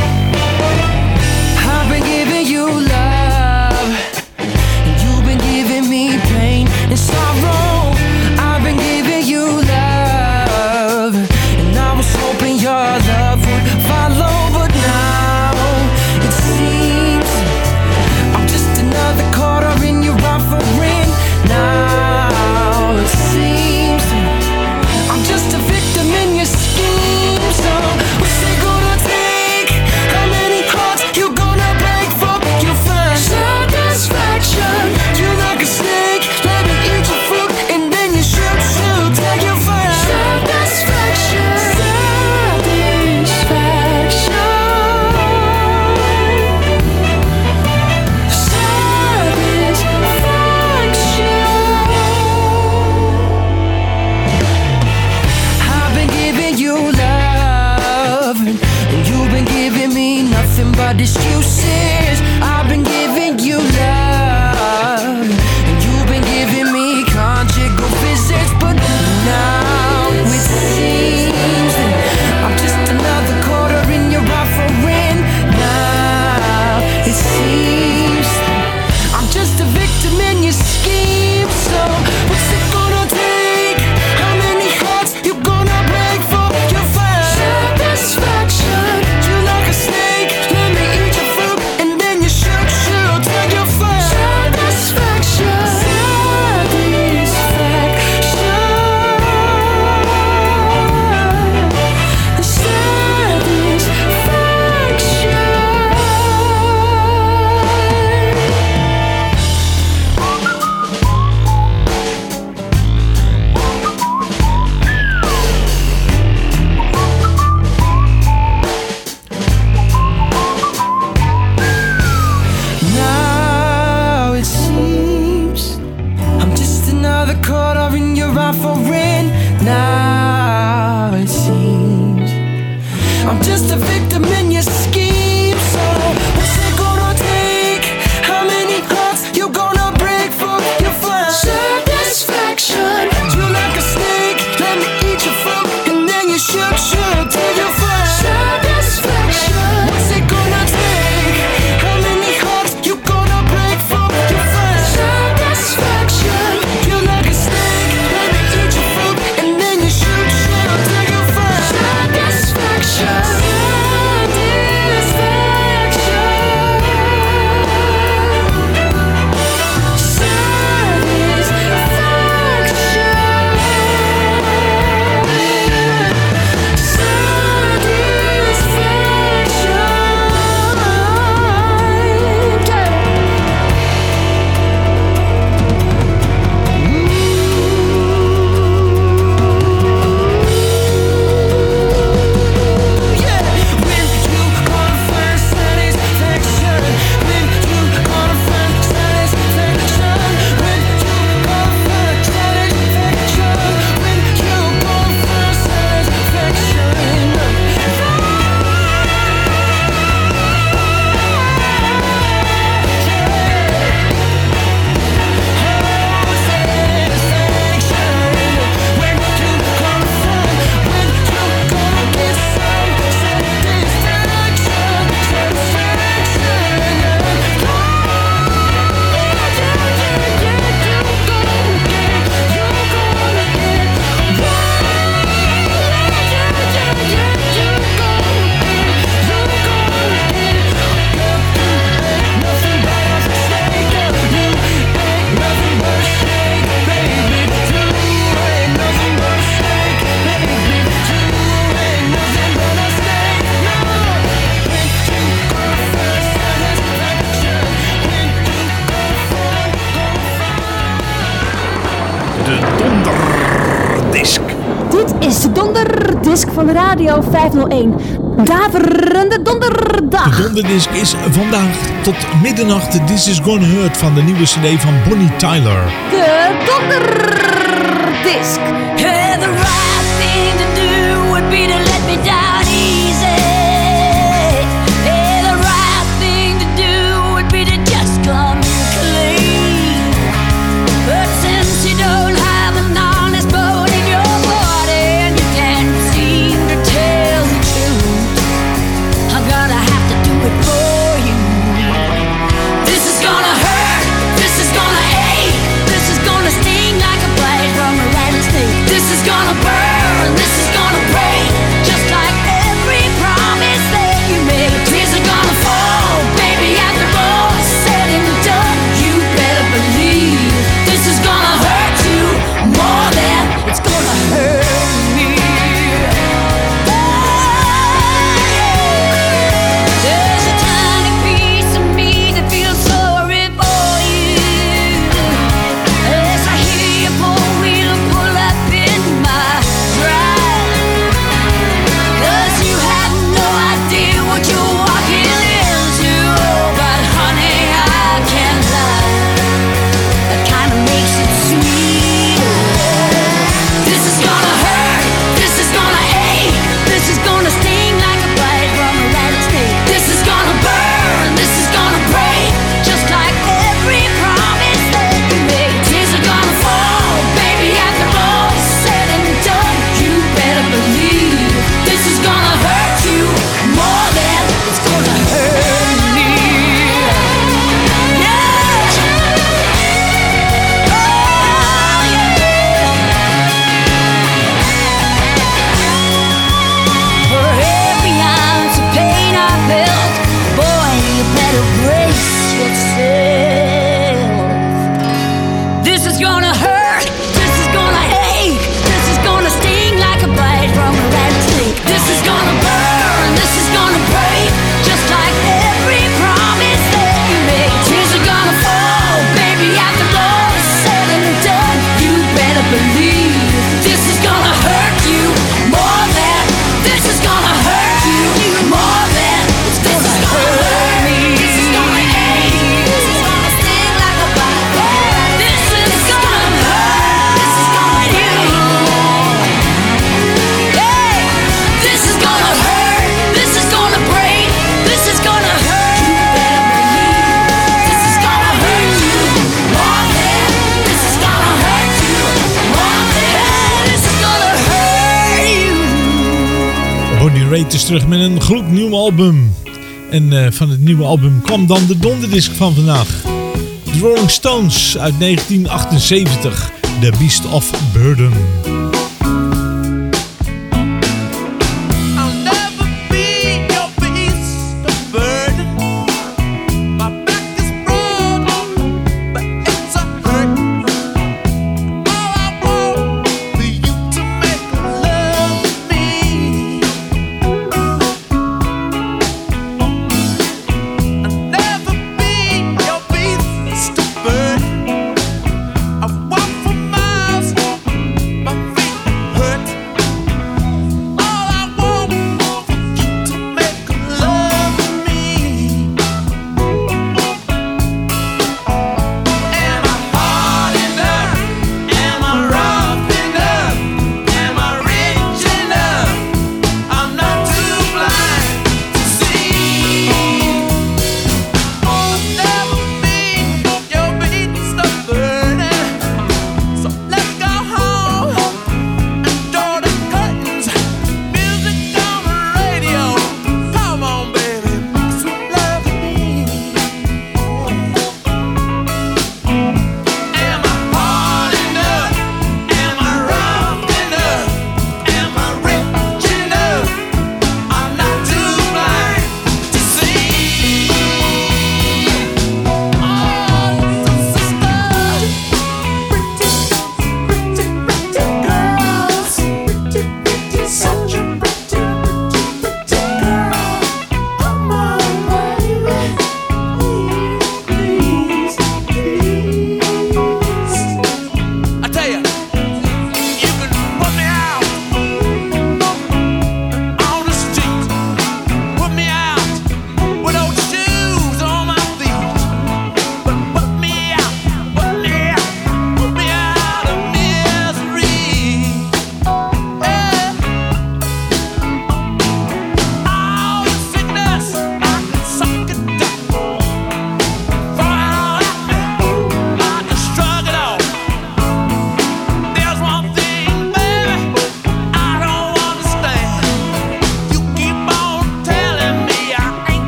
501. Daverende donderdag. De donderdisc is vandaag tot middernacht. This is Gone Hurt van de nieuwe cd van Bonnie Tyler. De donderdisc. En eh, van het nieuwe album kwam dan de donderdisc van vandaag. The Rolling Stones uit 1978, The Beast of Burden.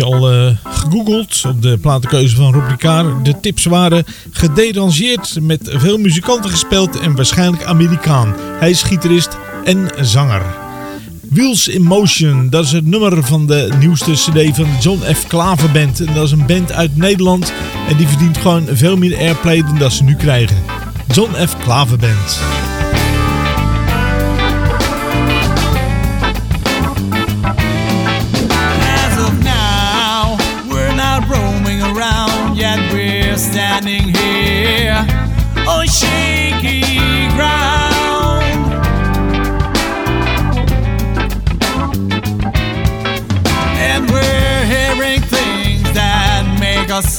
Je al eh, gegoogeld op de platenkeuze van Rob Ricard? De tips waren gederangeerd, met veel muzikanten gespeeld en waarschijnlijk Amerikaan. Hij is gitarist en zanger. Wheels in Motion, dat is het nummer van de nieuwste cd van John F. Klaver Band. En dat is een band uit Nederland en die verdient gewoon veel meer airplay dan dat ze nu krijgen. John F. Klaver Band. Standing here on shaky ground. And we're hearing things that make us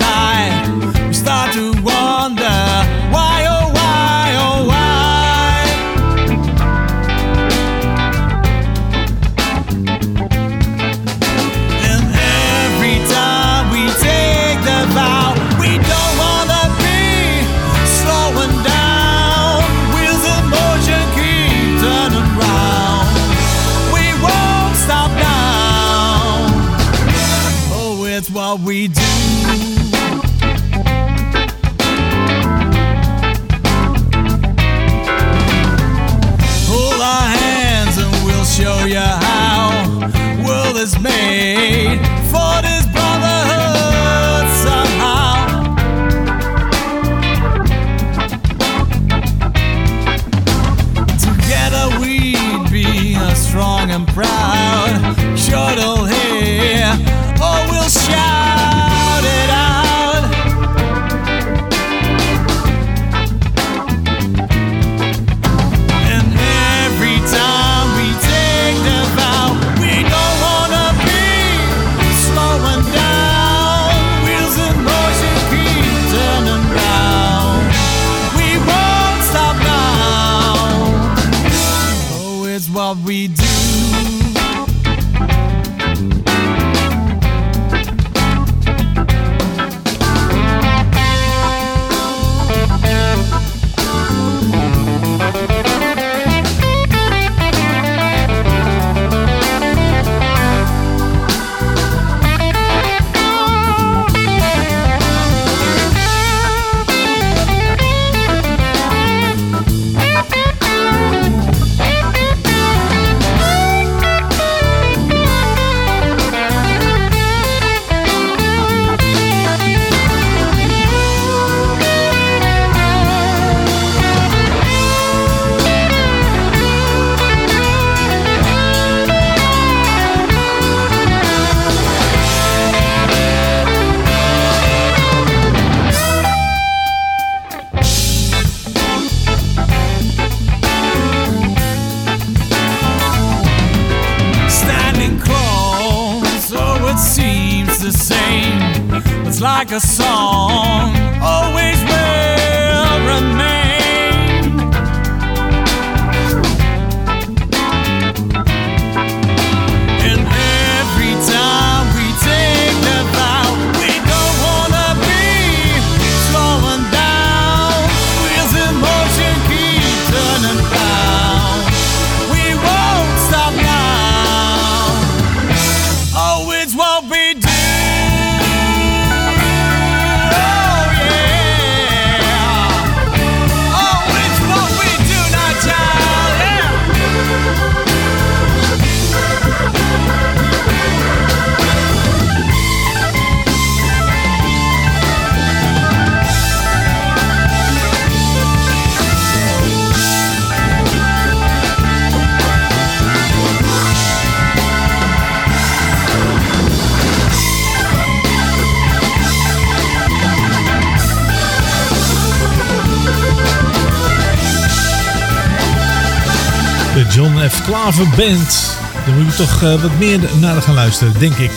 Klaver Band. Moet je toch eh, wat meer naar gaan luisteren, denk ik.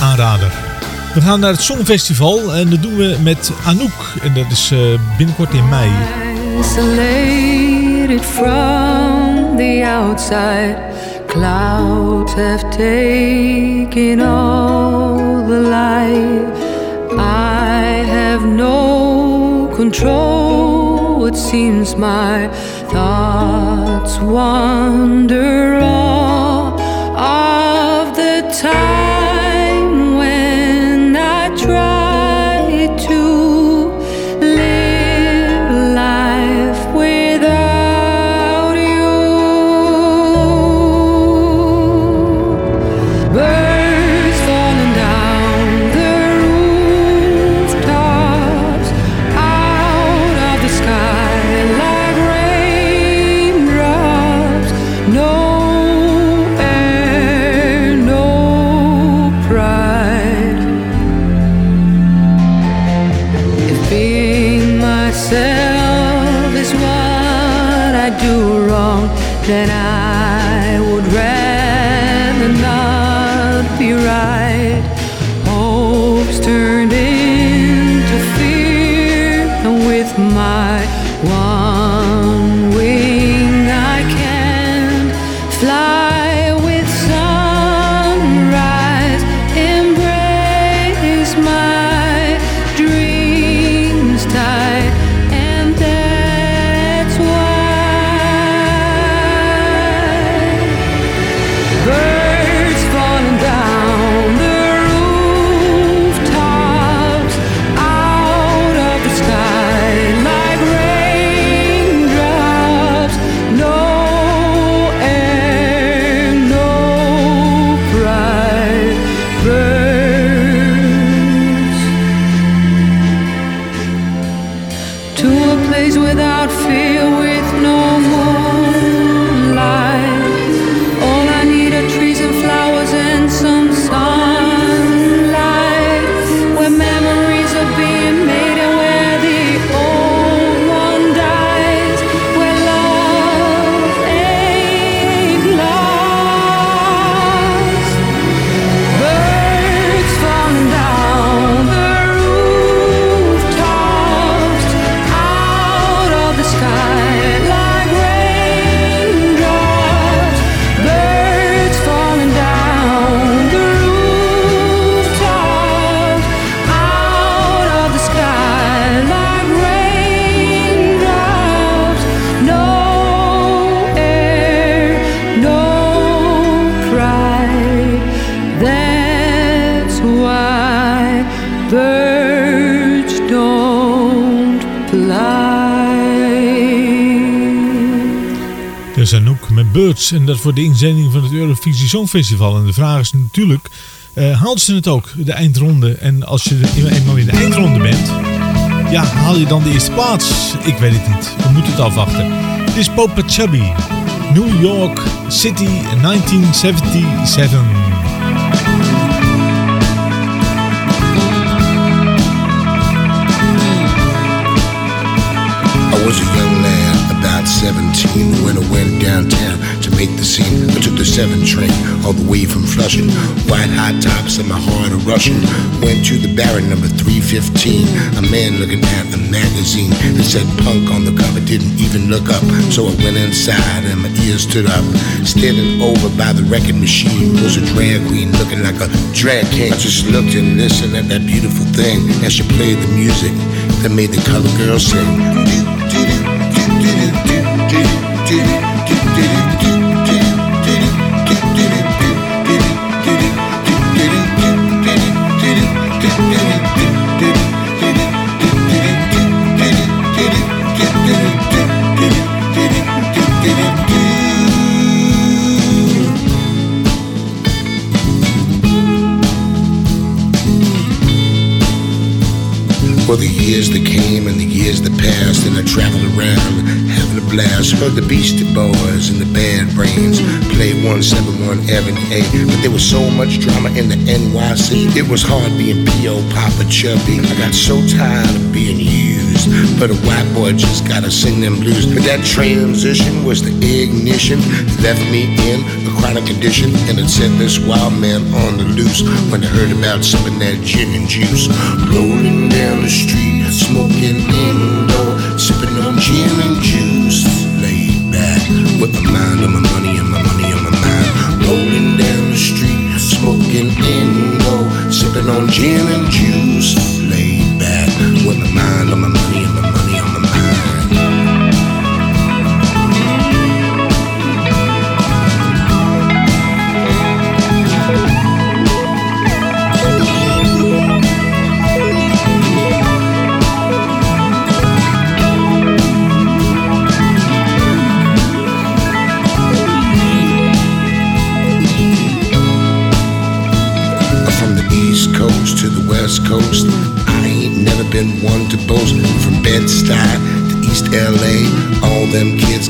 Aanrader. We gaan naar het Songfestival en dat doen we met Anouk. En dat is eh, binnenkort in mei. isolated from the outside. Clouds have taken all the light. I have no control. It seems my thoughts wander all of the time inzending van het Eurovisie Songfestival. En de vraag is natuurlijk, eh haalt ze het ook, de eindronde? En als je eenmaal in de eindronde bent, ja, haal je dan de eerste plaats? Ik weet het niet. We moeten het afwachten. Dit is Popa Chubby. New York City 1977. I was a young lad, about 17, when I went downtown to make the scene. I took the 7 train all the way from Flushing. White high tops and my heart a rushing. Went to the Baron number 315. A man looking at a magazine that said punk on the cover didn't even look up. So I went inside and my ears stood up. Standing over by the record machine was a drag queen looking like a drag king. I just looked and listened at that beautiful thing as she played the music that made the color girls sing. Well, the years that came and the years that passed, and I traveled around having a blast. Heard the Beastie Boys and the Bad Brains play 171 Avenue A, but there was so much drama in the NYC. It was hard being P.O. Papa Chubby. I got so tired of being used But a white boy just gotta sing them blues. But that transition was the ignition. Left me in a chronic condition. And it set this wild man on the loose. When I heard about sipping that gin and juice. Rolling down the street, smoking Indo. Sipping on gin and juice. Laid back with my mind on my money and my money on my mind. Rolling down the street, smoking Indo. Sipping on gin and juice. With my mind on my money and my money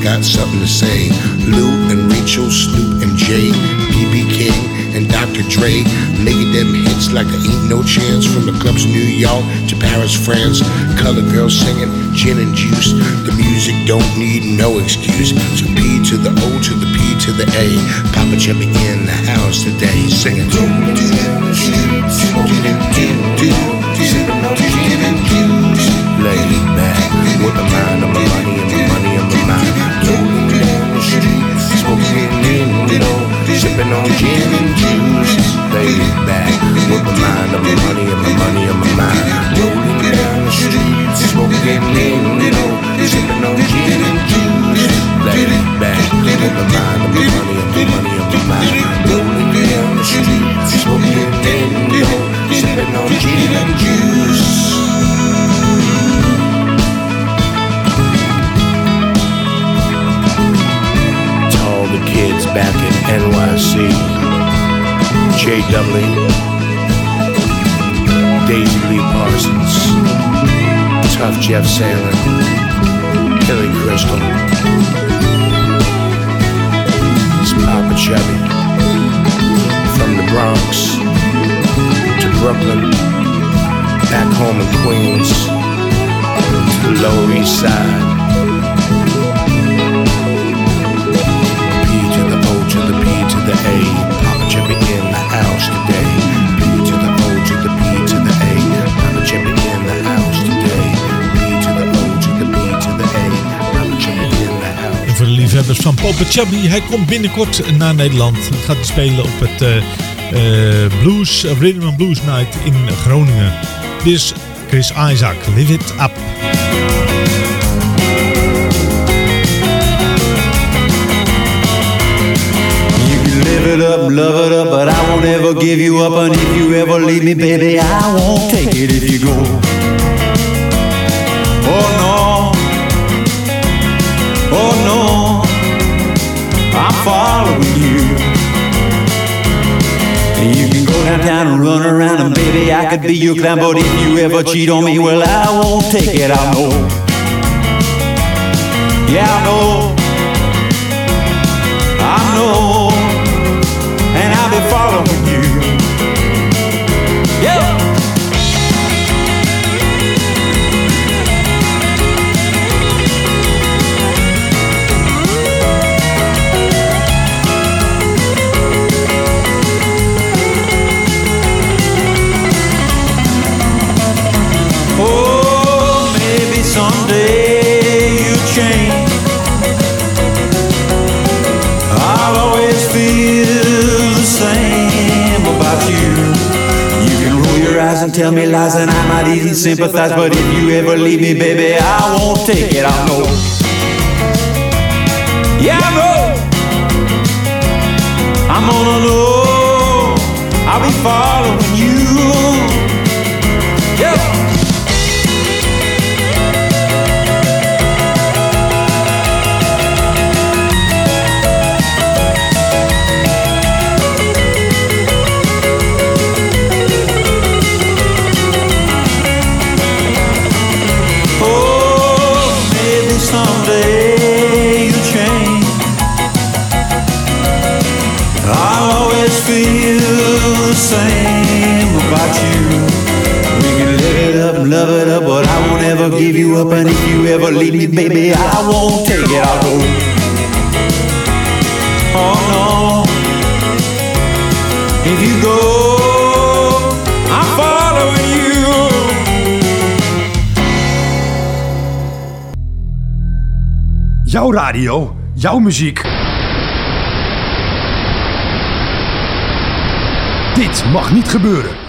got something to say. Lou and Rachel, Snoop and Jay, BB King and Dr. Dre, making them hits like there ain't no chance. From the clubs New York to Paris, France, color girls singing gin and juice. The music don't need no excuse. So P to the O to the P to the A. Papa Chubby in the house today, singing. Laid back with my mind on my money street, smoking Indo, sipping on gin and juice. Laid back with my mind on my money and my money on my mind. Rolling down the street, smoking Indo, sipping on gin and juice. Laid back with my mind on my money and my money on my mind. Rolling down the street, smoking Indo, sipping on gin and juice. Kids back in NYC. Jay Dudley, Daisy Lee Parsons, Tough Jeff Salem, Billy Crystal, it's Papa Chubby. From the Bronx to Brooklyn, back home in Queens, to the Lower East Side. The A. Papa in the house today. P to the O to the P to the A. Papa in the house today. P to the O to the P to the A. Papa in the house. En voor de liefhebbers van Papa Chubby, hij komt binnenkort naar Nederland. Hij gaat spelen op het eh, eh, Blues, Rhythm and Blues Night in Groningen. Dit is Chris Isaac, Live It Up. It up, love it up, but I won't ever give you up. And if you ever leave me, baby, I won't take it if you go. Oh no, oh no, I'm following you. And you can go downtown and run around, and baby, I could be your clown. But if you ever cheat on me, well, I won't take it. I know. Yeah, I know. I know, following you. Tell me lies, and I might even sympathize. But if you ever leave me, baby, I won't take it. I know. Yeah, I know. I'm gonna know. I'll be following give you up. And if you ever leave me, baby, I won't take it. I'll go. Oh no. If you go. Jouw radio, jouw muziek. Dit mag niet gebeuren.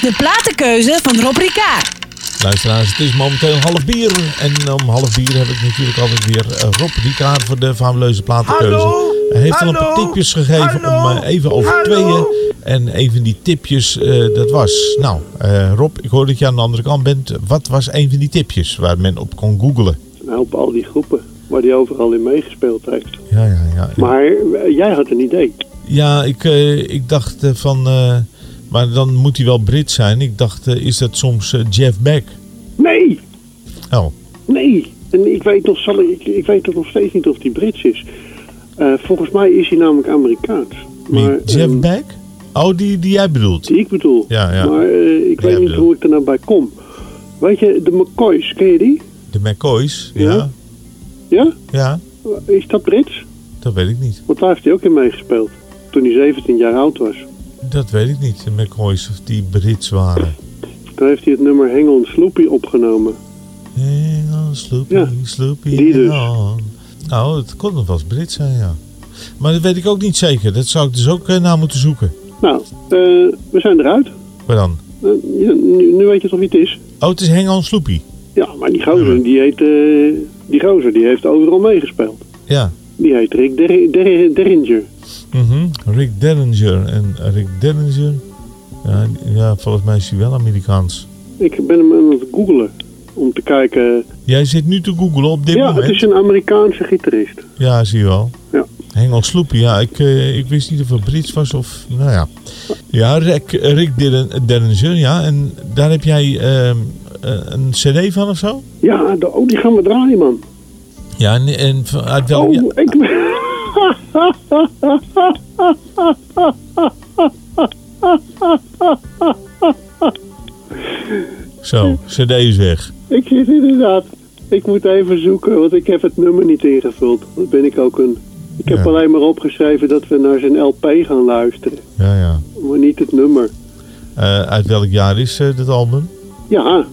De platenkeuze van Rob Ricard. Luisteraars, het is momenteel half bier. En om half bier heb ik natuurlijk altijd weer eh, Rob Ricard voor de fabuleuze platenkeuze. Hij heeft al een paar tipjes gegeven om eh, even over tweeën. En een van die tipjes, eh, dat was... Nou, eh, Rob, ik hoor dat je aan de andere kant bent. Wat was een van die tipjes waar men op kon googlen? Nou, op al die groepen waar hij overal in meegespeeld heeft. Ja, ja, ja. Maar jij had een idee. Ja, ik, eh, ik dacht eh, van... maar dan moet hij wel Brit zijn. Ik dacht, eh, is dat soms eh, Jeff Beck? Nee, Oh, nee. En ik weet nog, ik, ik weet toch nog steeds niet of hij Brits is. Eh, volgens mij is hij namelijk Amerikaans. Maar, Jeff ehm, Beck? Oh, die, die jij bedoelt? Die ik bedoel. Ja, ja. Maar ik Ja, weet niet hoe ik er nou bij kom. Weet je, de McCoys, ken je die? De McCoys? Ja. Ja? Ja, Is dat Brits? dat weet ik niet. Want daar heeft hij ook in meegespeeld. Toen hij 17 jaar oud was. Dat weet ik niet, de McCoys, of die Brits waren. Toen heeft hij het nummer Hengel en Sloopy opgenomen. Hang on, Sloopy, Ja, Sloopy, die dus. hang on. Nou, het kon nog wel eens Brits zijn, ja. Maar dat weet ik ook niet zeker. Dat zou ik dus ook eh, naar moeten zoeken. Nou, eh, we zijn eruit. Maar dan? Eh, nu, nu weet je toch wie het is? Oh, het is Hang on, Sloopy. Ja, maar die gozer, die heet... die gozer, die heeft overal meegespeeld. Ja. Die heet Rick Der Der Derringer. Mhm. Rick Derringer. En Rick Derringer... Ja, ja, volgens mij is hij wel Amerikaans. Ik ben hem aan het googlen. Om te kijken... Jij zit nu te googlen op dit ja, moment? het is een Amerikaanse gitarist. Ja, zie je wel. Ja. Hengel Sloepie, ja, ik, eh, ik wist niet of het Brits was of, nou ja. Ja, Rick, Derringer, ja, en daar heb jij ehm, eh, een cd van of zo? Ja, de, oh, die gaan we draaien, man. Ja, en, en uit welk... Oh, ja, ik... zo, cd is weg. Ik zit inderdaad. Ik moet even zoeken, want ik heb het nummer niet ingevuld. Dan ben ik ook een... Ik heb Ja. alleen maar opgeschreven dat we naar zijn LP gaan luisteren. Ja, ja. Maar niet het nummer. Eh, uit welk jaar is eh, dit album? Ja,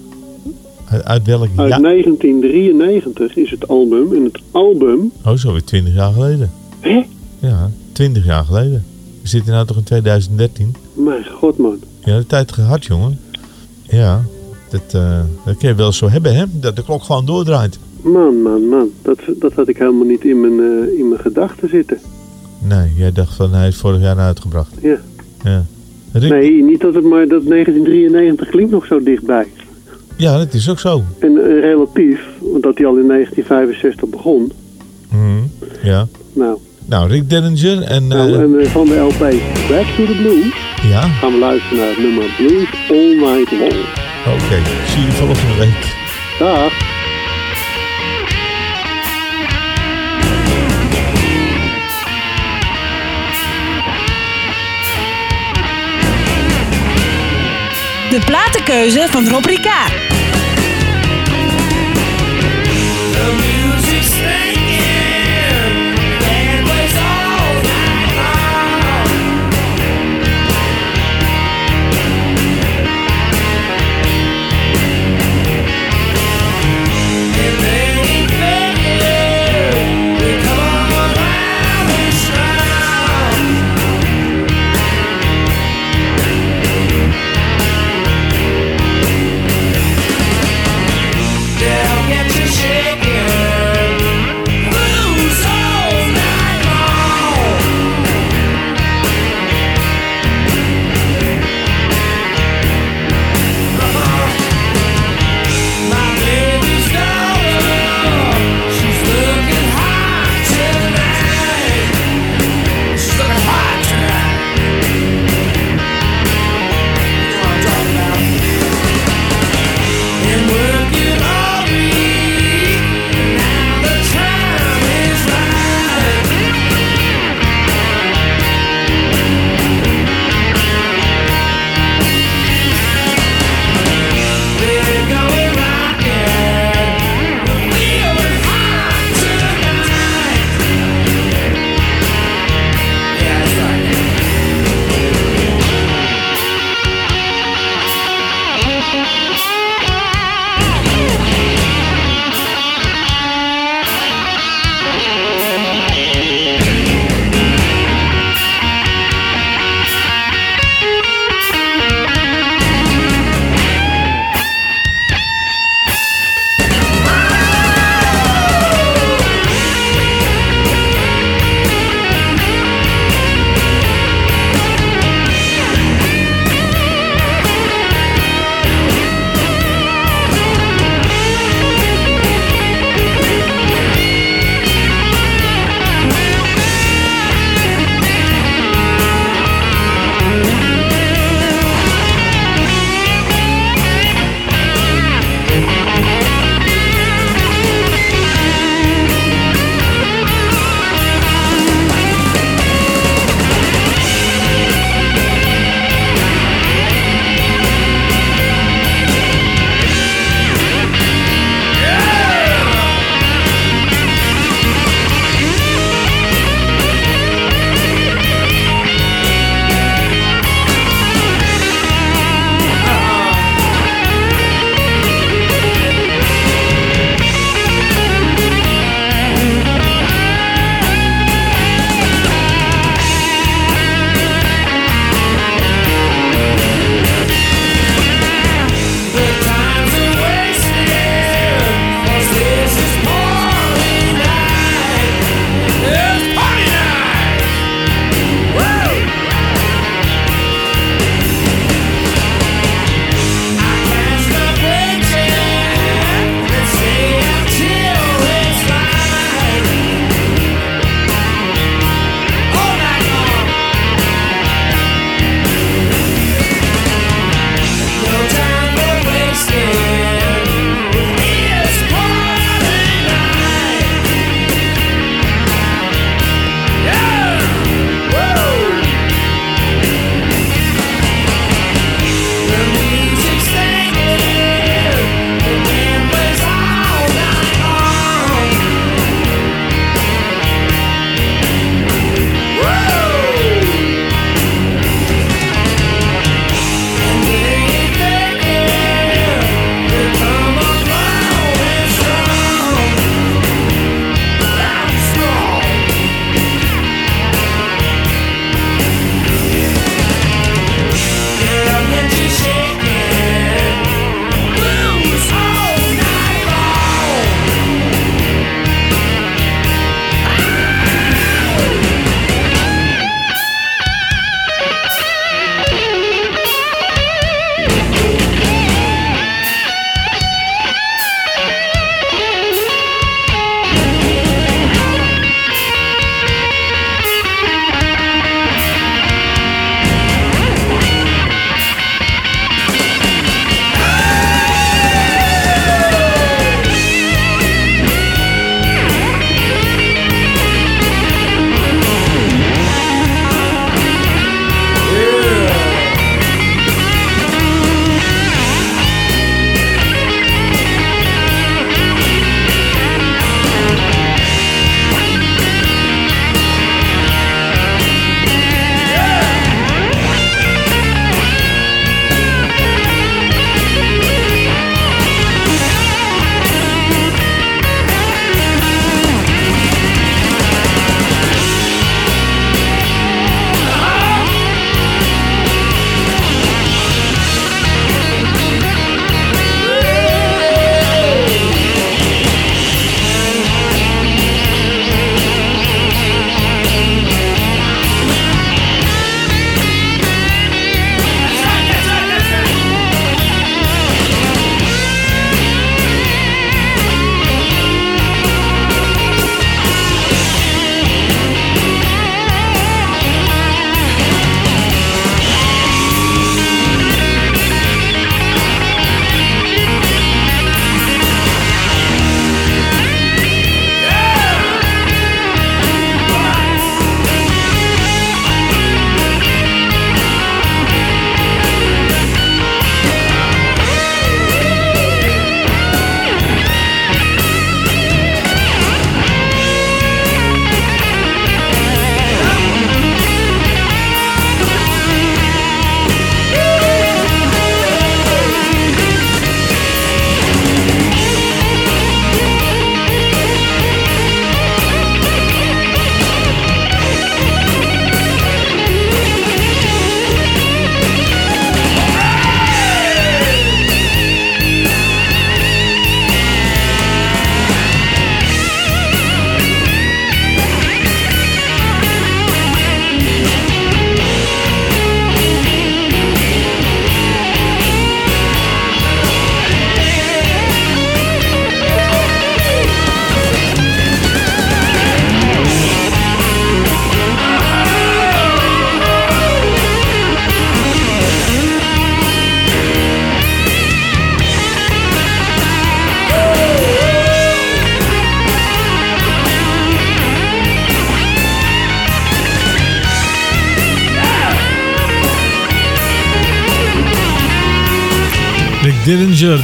Uit, uit welk uit jaar? 1993 is het album. En het album... Oh, zo weer 20 jaar geleden. Hè? Ja, 20 jaar geleden. We zitten nou toch in 2013? Mijn god, man. Ja, de tijd gehad, jongen. Ja, dat, eh, dat kun je wel zo hebben, hè? Dat de klok gewoon doordraait. Man, man, man. Dat, dat had ik helemaal niet in mijn, eh, in mijn gedachten zitten. Nee, jij dacht van hij is vorig jaar uitgebracht. Ja. Ja. Rick- Nee, niet dat het maar dat 1993 klinkt nog zo dichtbij. Ja, dat is ook zo. En eh, relatief, want dat hij al in 1965 begon. Mhm, Ja. Nou, Nou, Rick Derringer en... nou eh, en eh, van de LP Back to the Blues ja, gaan we luisteren naar het nummer Blues All Night Long. oké. Zie je volgende week. Dag. Platenkeuze van Rob Ricard.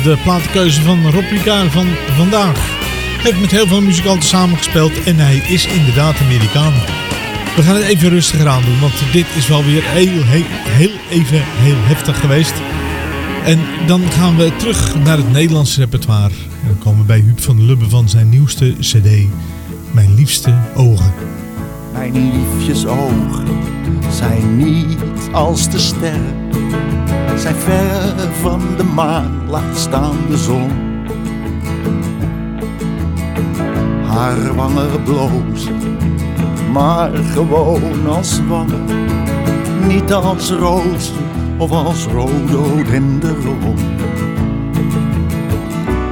De platenkeuze van Rob Ricard van vandaag. Heeft met heel veel muzikanten samengespeeld en hij is inderdaad Amerikaan. We gaan het even rustiger aan doen, want dit is wel weer heel, heel, heel even heel heftig geweest. En dan gaan we terug naar het Nederlandse repertoire. En dan komen we bij Huub van Lubbe van zijn nieuwste cd, Mijn Liefste Ogen. Mijn liefjes ogen zijn niet als de sterren. Zijn ver van de maan, laat staan de zon. Haar wangen blozen, maar gewoon als wangen. Niet als rozen of als rhododendron.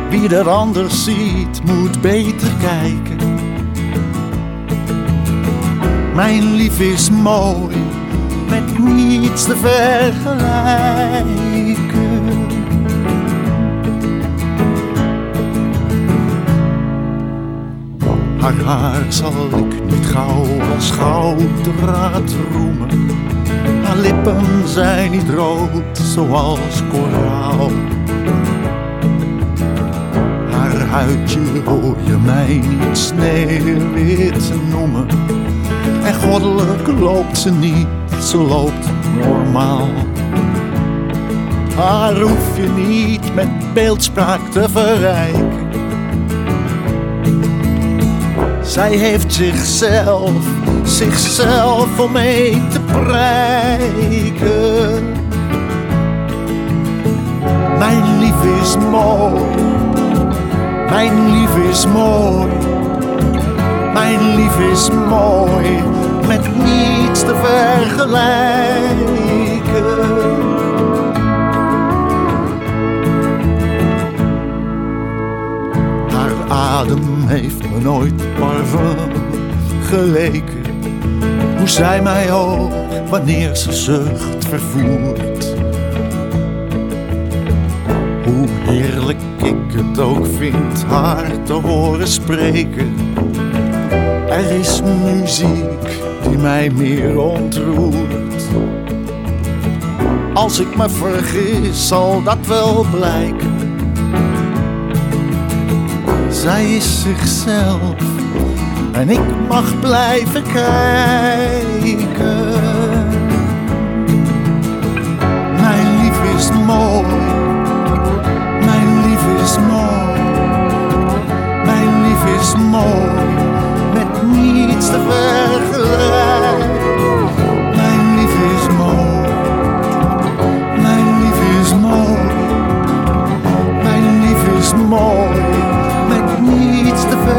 Wie er anders ziet, moet beter kijken. Mijn lief is mooi, met niets te vergelijken. Haar haar zal ik niet gauw als gouddraad roemen. Haar lippen zijn niet rood zoals koraal. Haar huidje hoor je mij niet sneeuwwit noemen. En goddelijk loopt ze niet, ze loopt normaal. Haar hoef je niet met beeldspraak te verrijken. Zij heeft zichzelf, zichzelf om mee te prijken. Mijn lief is mooi, mijn lief is mooi. Mijn lief is mooi, met niets te vergelijken. Adem heeft me nooit parfum geleken. Hoe zij mij ook wanneer ze zucht vervoert. Hoe heerlijk ik het ook vind haar te horen spreken. Er is muziek die mij meer ontroert. Als ik me vergis, zal dat wel blijken. Zij is zichzelf en ik mag blijven kijken. Mijn lief is mooi, mijn lief is mooi, mijn lief is mooi met niets te vergelijken. Mijn lief is mooi, mijn lief is mooi, mijn lief is mooi,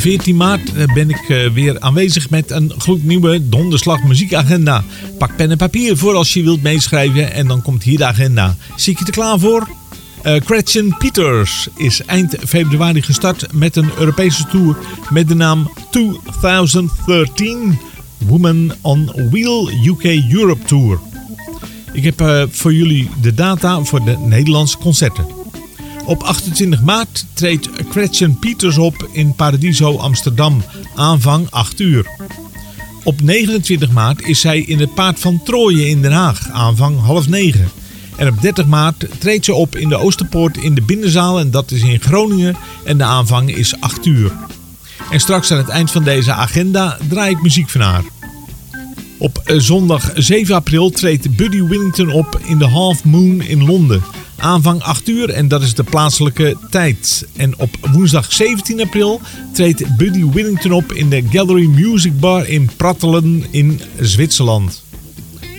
14 maart eh, ben ik eh, weer aanwezig met een gloednieuwe donderslag muziekagenda. Pak pen en papier voor als je wilt meeschrijven en dan komt hier de agenda. Zie ik je er klaar voor? Eh Gretchen Peters is eind februari gestart met een Europese tour met de naam 2013 Woman on Wheel UK Europe Tour. Ik heb voor jullie de data voor de Nederlandse concerten. Op 28 maart treedt Gretchen Peters op in Paradiso Amsterdam, aanvang 8 uur. Op 29 maart is zij in het Paard van Trooien in Den Haag, aanvang half 9. En op 30 maart treedt ze op in de Oosterpoort in de Binnenzaal en dat is in Groningen en de aanvang is 8 uur. En straks aan het eind van deze agenda draai ik muziek van haar. Op zondag 7 april treedt Buddy Willington op in de Half Moon in Londen. Aanvang 8 uur en dat is de plaatselijke tijd. En op woensdag 17 april treedt Buddy Willington op in de Gallery Music Bar in Prattelen in Zwitserland.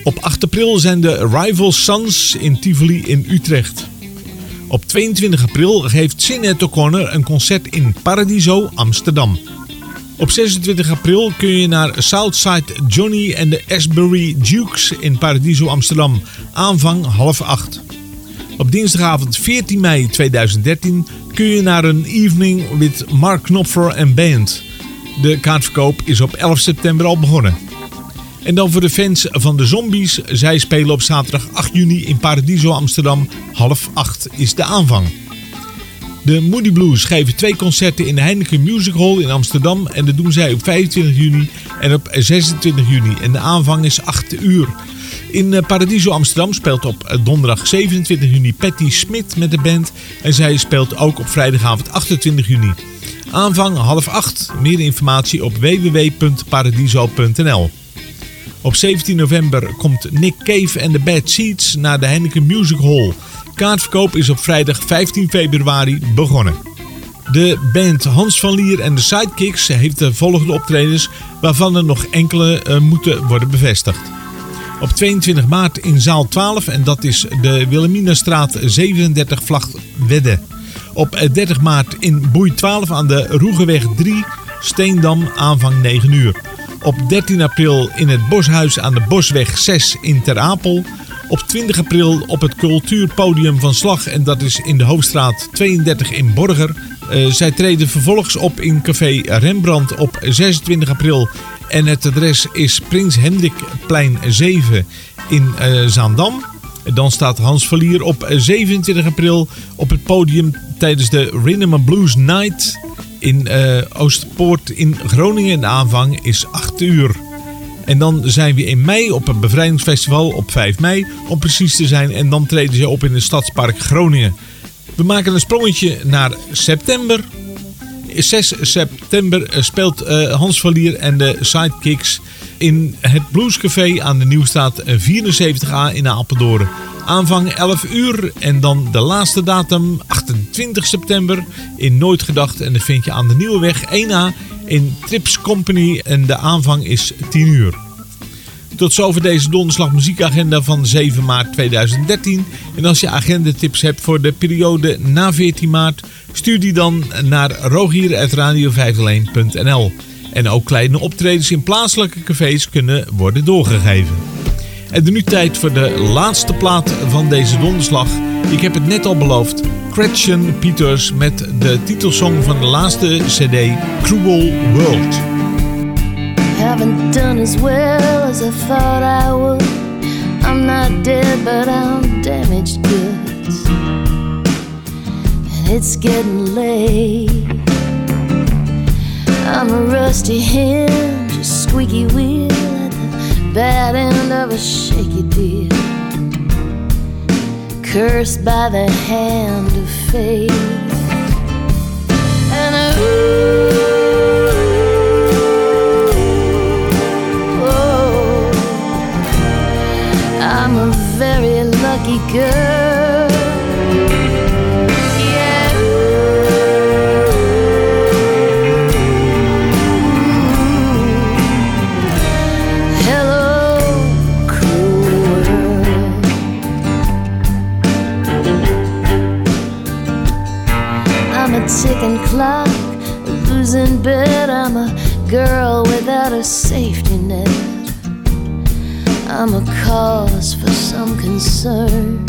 Op 8 april zijn de Rival Sons in Tivoli in Utrecht. Op 22 april geeft Sinead O'Connor een concert in Paradiso, Amsterdam. Op 26 april kun je naar Southside Johnny en de Asbury Dukes in Paradiso, Amsterdam. Aanvang half acht. Op dinsdagavond 14 mei 2013 kun je naar een evening with Mark Knopfler en Band. De kaartverkoop is op 11 september al begonnen. En dan voor de fans van de Zombies. Zij spelen op zaterdag 8 juni in Paradiso Amsterdam. Half 8 is de aanvang. De Moody Blues geven twee concerten in de Heineken Music Hall in Amsterdam. En dat doen zij op 25 juni en op 26 juni. En de aanvang is 8 uur. In eh, Paradiso Amsterdam speelt op eh, donderdag 27 juni Patty Smit met de band. En zij speelt ook op vrijdagavond 28 juni. Aanvang half 8. Meer informatie op www.paradiso.nl. Op 17 november komt Nick Cave en de Bad Seeds naar de Heineken Music Hall. Kaartverkoop is op vrijdag 15 februari begonnen. De band Hans van Lier en de Sidekicks heeft de volgende optredens, waarvan er nog enkele uh, moeten worden bevestigd. Op 22 maart in zaal 12 en dat is de Wilhelminastraat 37 Vlagwedde. Op 30 maart in Boei 12 aan de Roegeweg 3 Steendam aanvang 9 uur. Op 13 april in het Boshuis aan de Bosweg 6 in Ter Apel. Op 20 april op het cultuurpodium van Slag en dat is in de Hoofdstraat 32 in Borger. Uh, zij treden vervolgens op in Café Rembrandt op 26 april. En het adres is Prins Hendrikplein 7 in uh, Zaandam. Dan staat Hans Verlier op 27 april op het podium tijdens de Rhythm and Blues Night in uh, Oostpoort in Groningen. De aanvang is 8 uur. En dan zijn we in mei op een bevrijdingsfestival op 5 mei om precies te zijn. En dan treden ze op in het Stadspark Groningen. We maken een sprongetje naar september. 6 september speelt uh, Hans Verlier en de Sidekicks in het Bluescafé aan de Nieuwstraat 74A in Apeldoorn. Aanvang 11 uur en dan de laatste datum 28 september in Nooit Gedacht. En dat vind je aan de Nieuwe Weg 1A in Trips Company en de aanvang is 10 uur. Tot zover deze donderslag muziekagenda van 7 maart 2013. En als je agendatips hebt voor de periode na 14 maart, stuur die dan naar rogier.radio501.nl. En ook kleine optredens in plaatselijke cafés kunnen worden doorgegeven. En nu tijd voor de laatste plaat van deze donderslag. Ik heb het net al beloofd. Gretchen Peters met de titelsong van de laatste CD, Cruel World. Haven't done as well as I thought I would. I'm not dead, but I'm damaged goods. And it's getting late. I'm a rusty hinge, a squeaky wheel at the bad end of a shaky deal. Cursed by the hand of fate. And I, very lucky girl. Concern.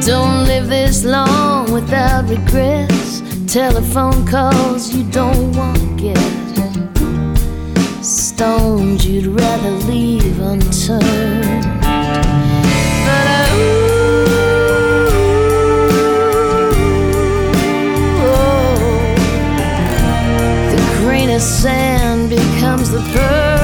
Don't live this long without regrets. Telephone calls you don't want to get. Stones you'd rather leave unturned. But oh, grain sand becomes the pearl.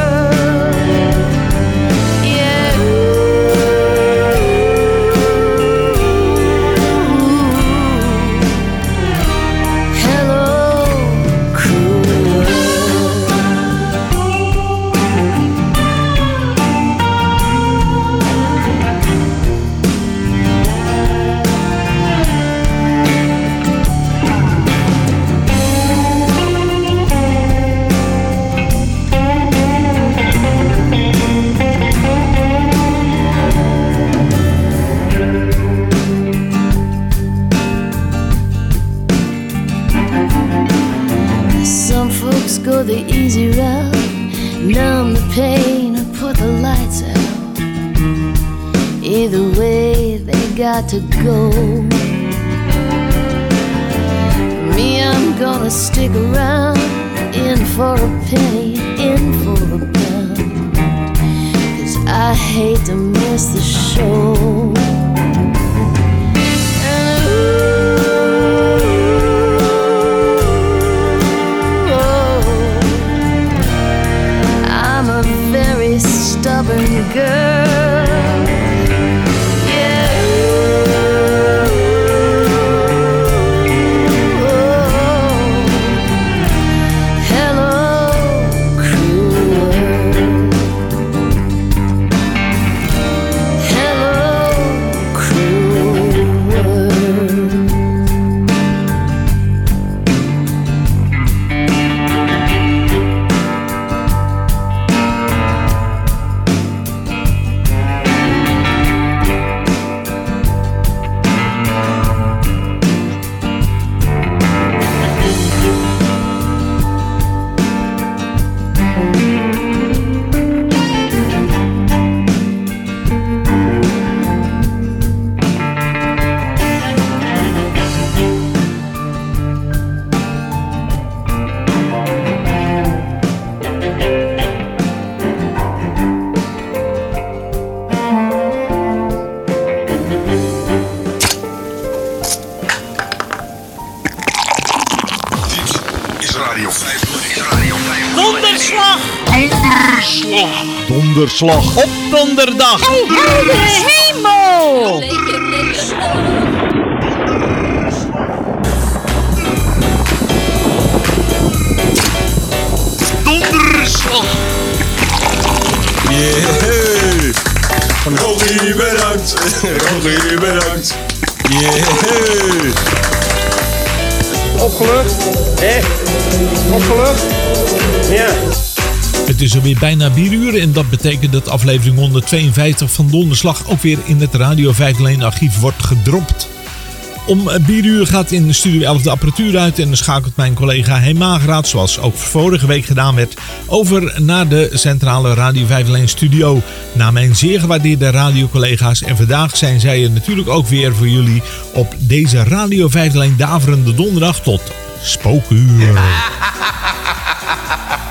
pain or put the lights out. Either way, they got to go. Me, I'm gonna stick around, in for a penny, in for a pound. Cause I hate to miss the show. girl Donderslag op donderdag! hemel! Donderslag! Yeah! Rogie, bedankt! Rogie, bedankt! Yeah! Opgelucht? Hé? Opgelucht? Ja. Het is alweer bijna 4 uur en dat betekent dat aflevering 152 van Donderslag ook weer in het Radio 501 archief wordt gedropt. Om 4 uur gaat in de Studio 11 de apparatuur uit en dan schakelt mijn collega Hein Mageraad, zoals ook vorige week gedaan werd, over naar de centrale Radio 501 studio. Naar mijn zeer gewaardeerde radiocollega's en vandaag zijn zij er natuurlijk ook weer voor jullie op deze Radio 501 daverende donderdag tot spookuur.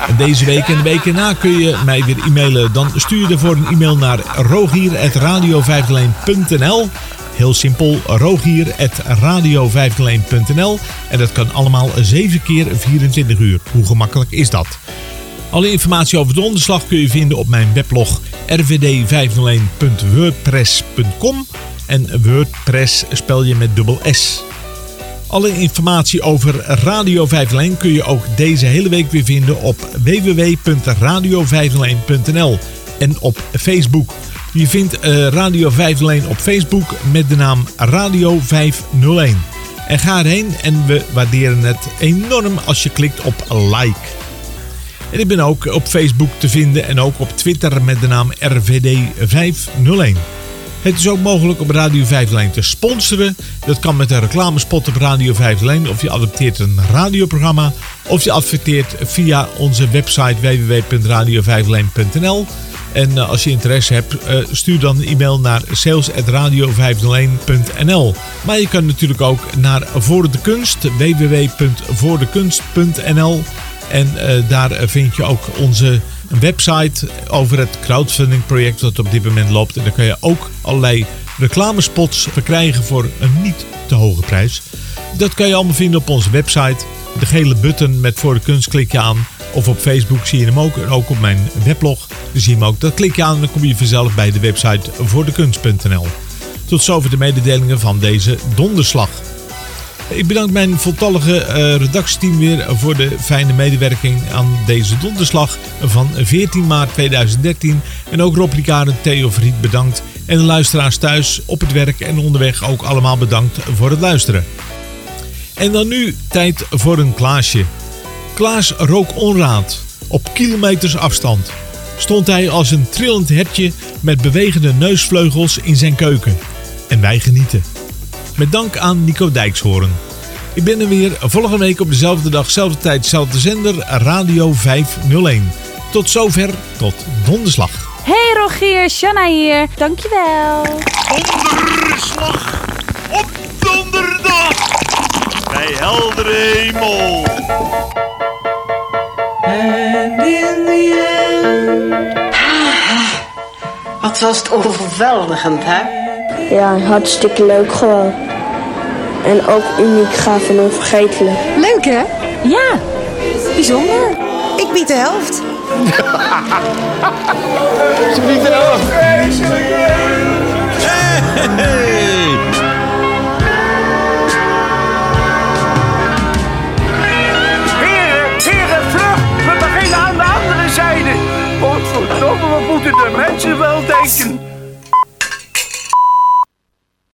En deze week en de weken na kun je mij weer e-mailen. Dan stuur je ervoor een e-mail naar rogier.radio501.nl Heel simpel, rogier.radio501.nl En dat kan allemaal 7 keer 24 uur. Hoe gemakkelijk is dat? Alle informatie over de onderslag kun je vinden op mijn weblog rvd501.wordpress.com En WordPress spel je met dubbel S. Alle informatie over Radio 501 kun je ook deze hele week weer vinden op www.radio501.nl en op Facebook. Je vindt eh, Radio 501 op Facebook met de naam Radio 501. En ga erheen en we waarderen het enorm als je klikt op like. En ik ben ook op Facebook te vinden en ook op Twitter met de naam RVD501. Het is ook mogelijk om Radio 501 te sponsoren. Dat kan met een reclamespot op Radio 501 of je adopteert een radioprogramma of je adverteert via onze website www.radio501.nl. En eh, als je interesse hebt, eh, stuur dan een e-mail naar sales.radio501.nl. Maar je kan natuurlijk ook naar Voor de Kunst, www.voordekunst.nl. En eh, daar vind je ook onze website over het crowdfunding project dat op dit moment loopt. En daar kan je ook allerlei reclamespots verkrijgen voor een niet te hoge prijs. Dat kan je allemaal vinden op onze website. De gele button met Voor de Kunst klik je aan. Of op Facebook zie je hem ook. En ook op mijn weblog zie je hem ook. Dat klik je aan en dan kom je vanzelf bij de website voordekunst.nl. Tot zover de mededelingen van deze donderslag. Ik bedank mijn voltallige eh, redactieteam weer voor de fijne medewerking aan deze donderslag van 14 maart 2013. En ook Rob Ricard Theo Vriet bedankt. En de luisteraars thuis, op het werk en onderweg ook allemaal bedankt voor het luisteren. En dan nu tijd voor een Klaasje. Klaas rook onraad. Op kilometers afstand stond hij als een trillend hertje met bewegende neusvleugels in zijn keuken. En wij genieten. Met dank aan Nico Dijkshoorn. Ik ben er weer volgende week op dezelfde dag, dezelfde tijd, dezelfde zender, Radio 501. Tot zover, tot donderslag. Hey Rogier, Shanna hier. Dankjewel. Donderslag op donderdag bij heldere hemel. And in the end. Wat was het overweldigend, hè? Ja, hartstikke leuk gewoon. En ook uniek, gaaf en onvergetelijk. Leuk hè? Ja, bijzonder. Ik bied de helft. Ze biedt er af. Hey. Heren, heren, vlug! We beginnen aan de andere zijde. Godverdomme, wat moeten de mensen wel denken?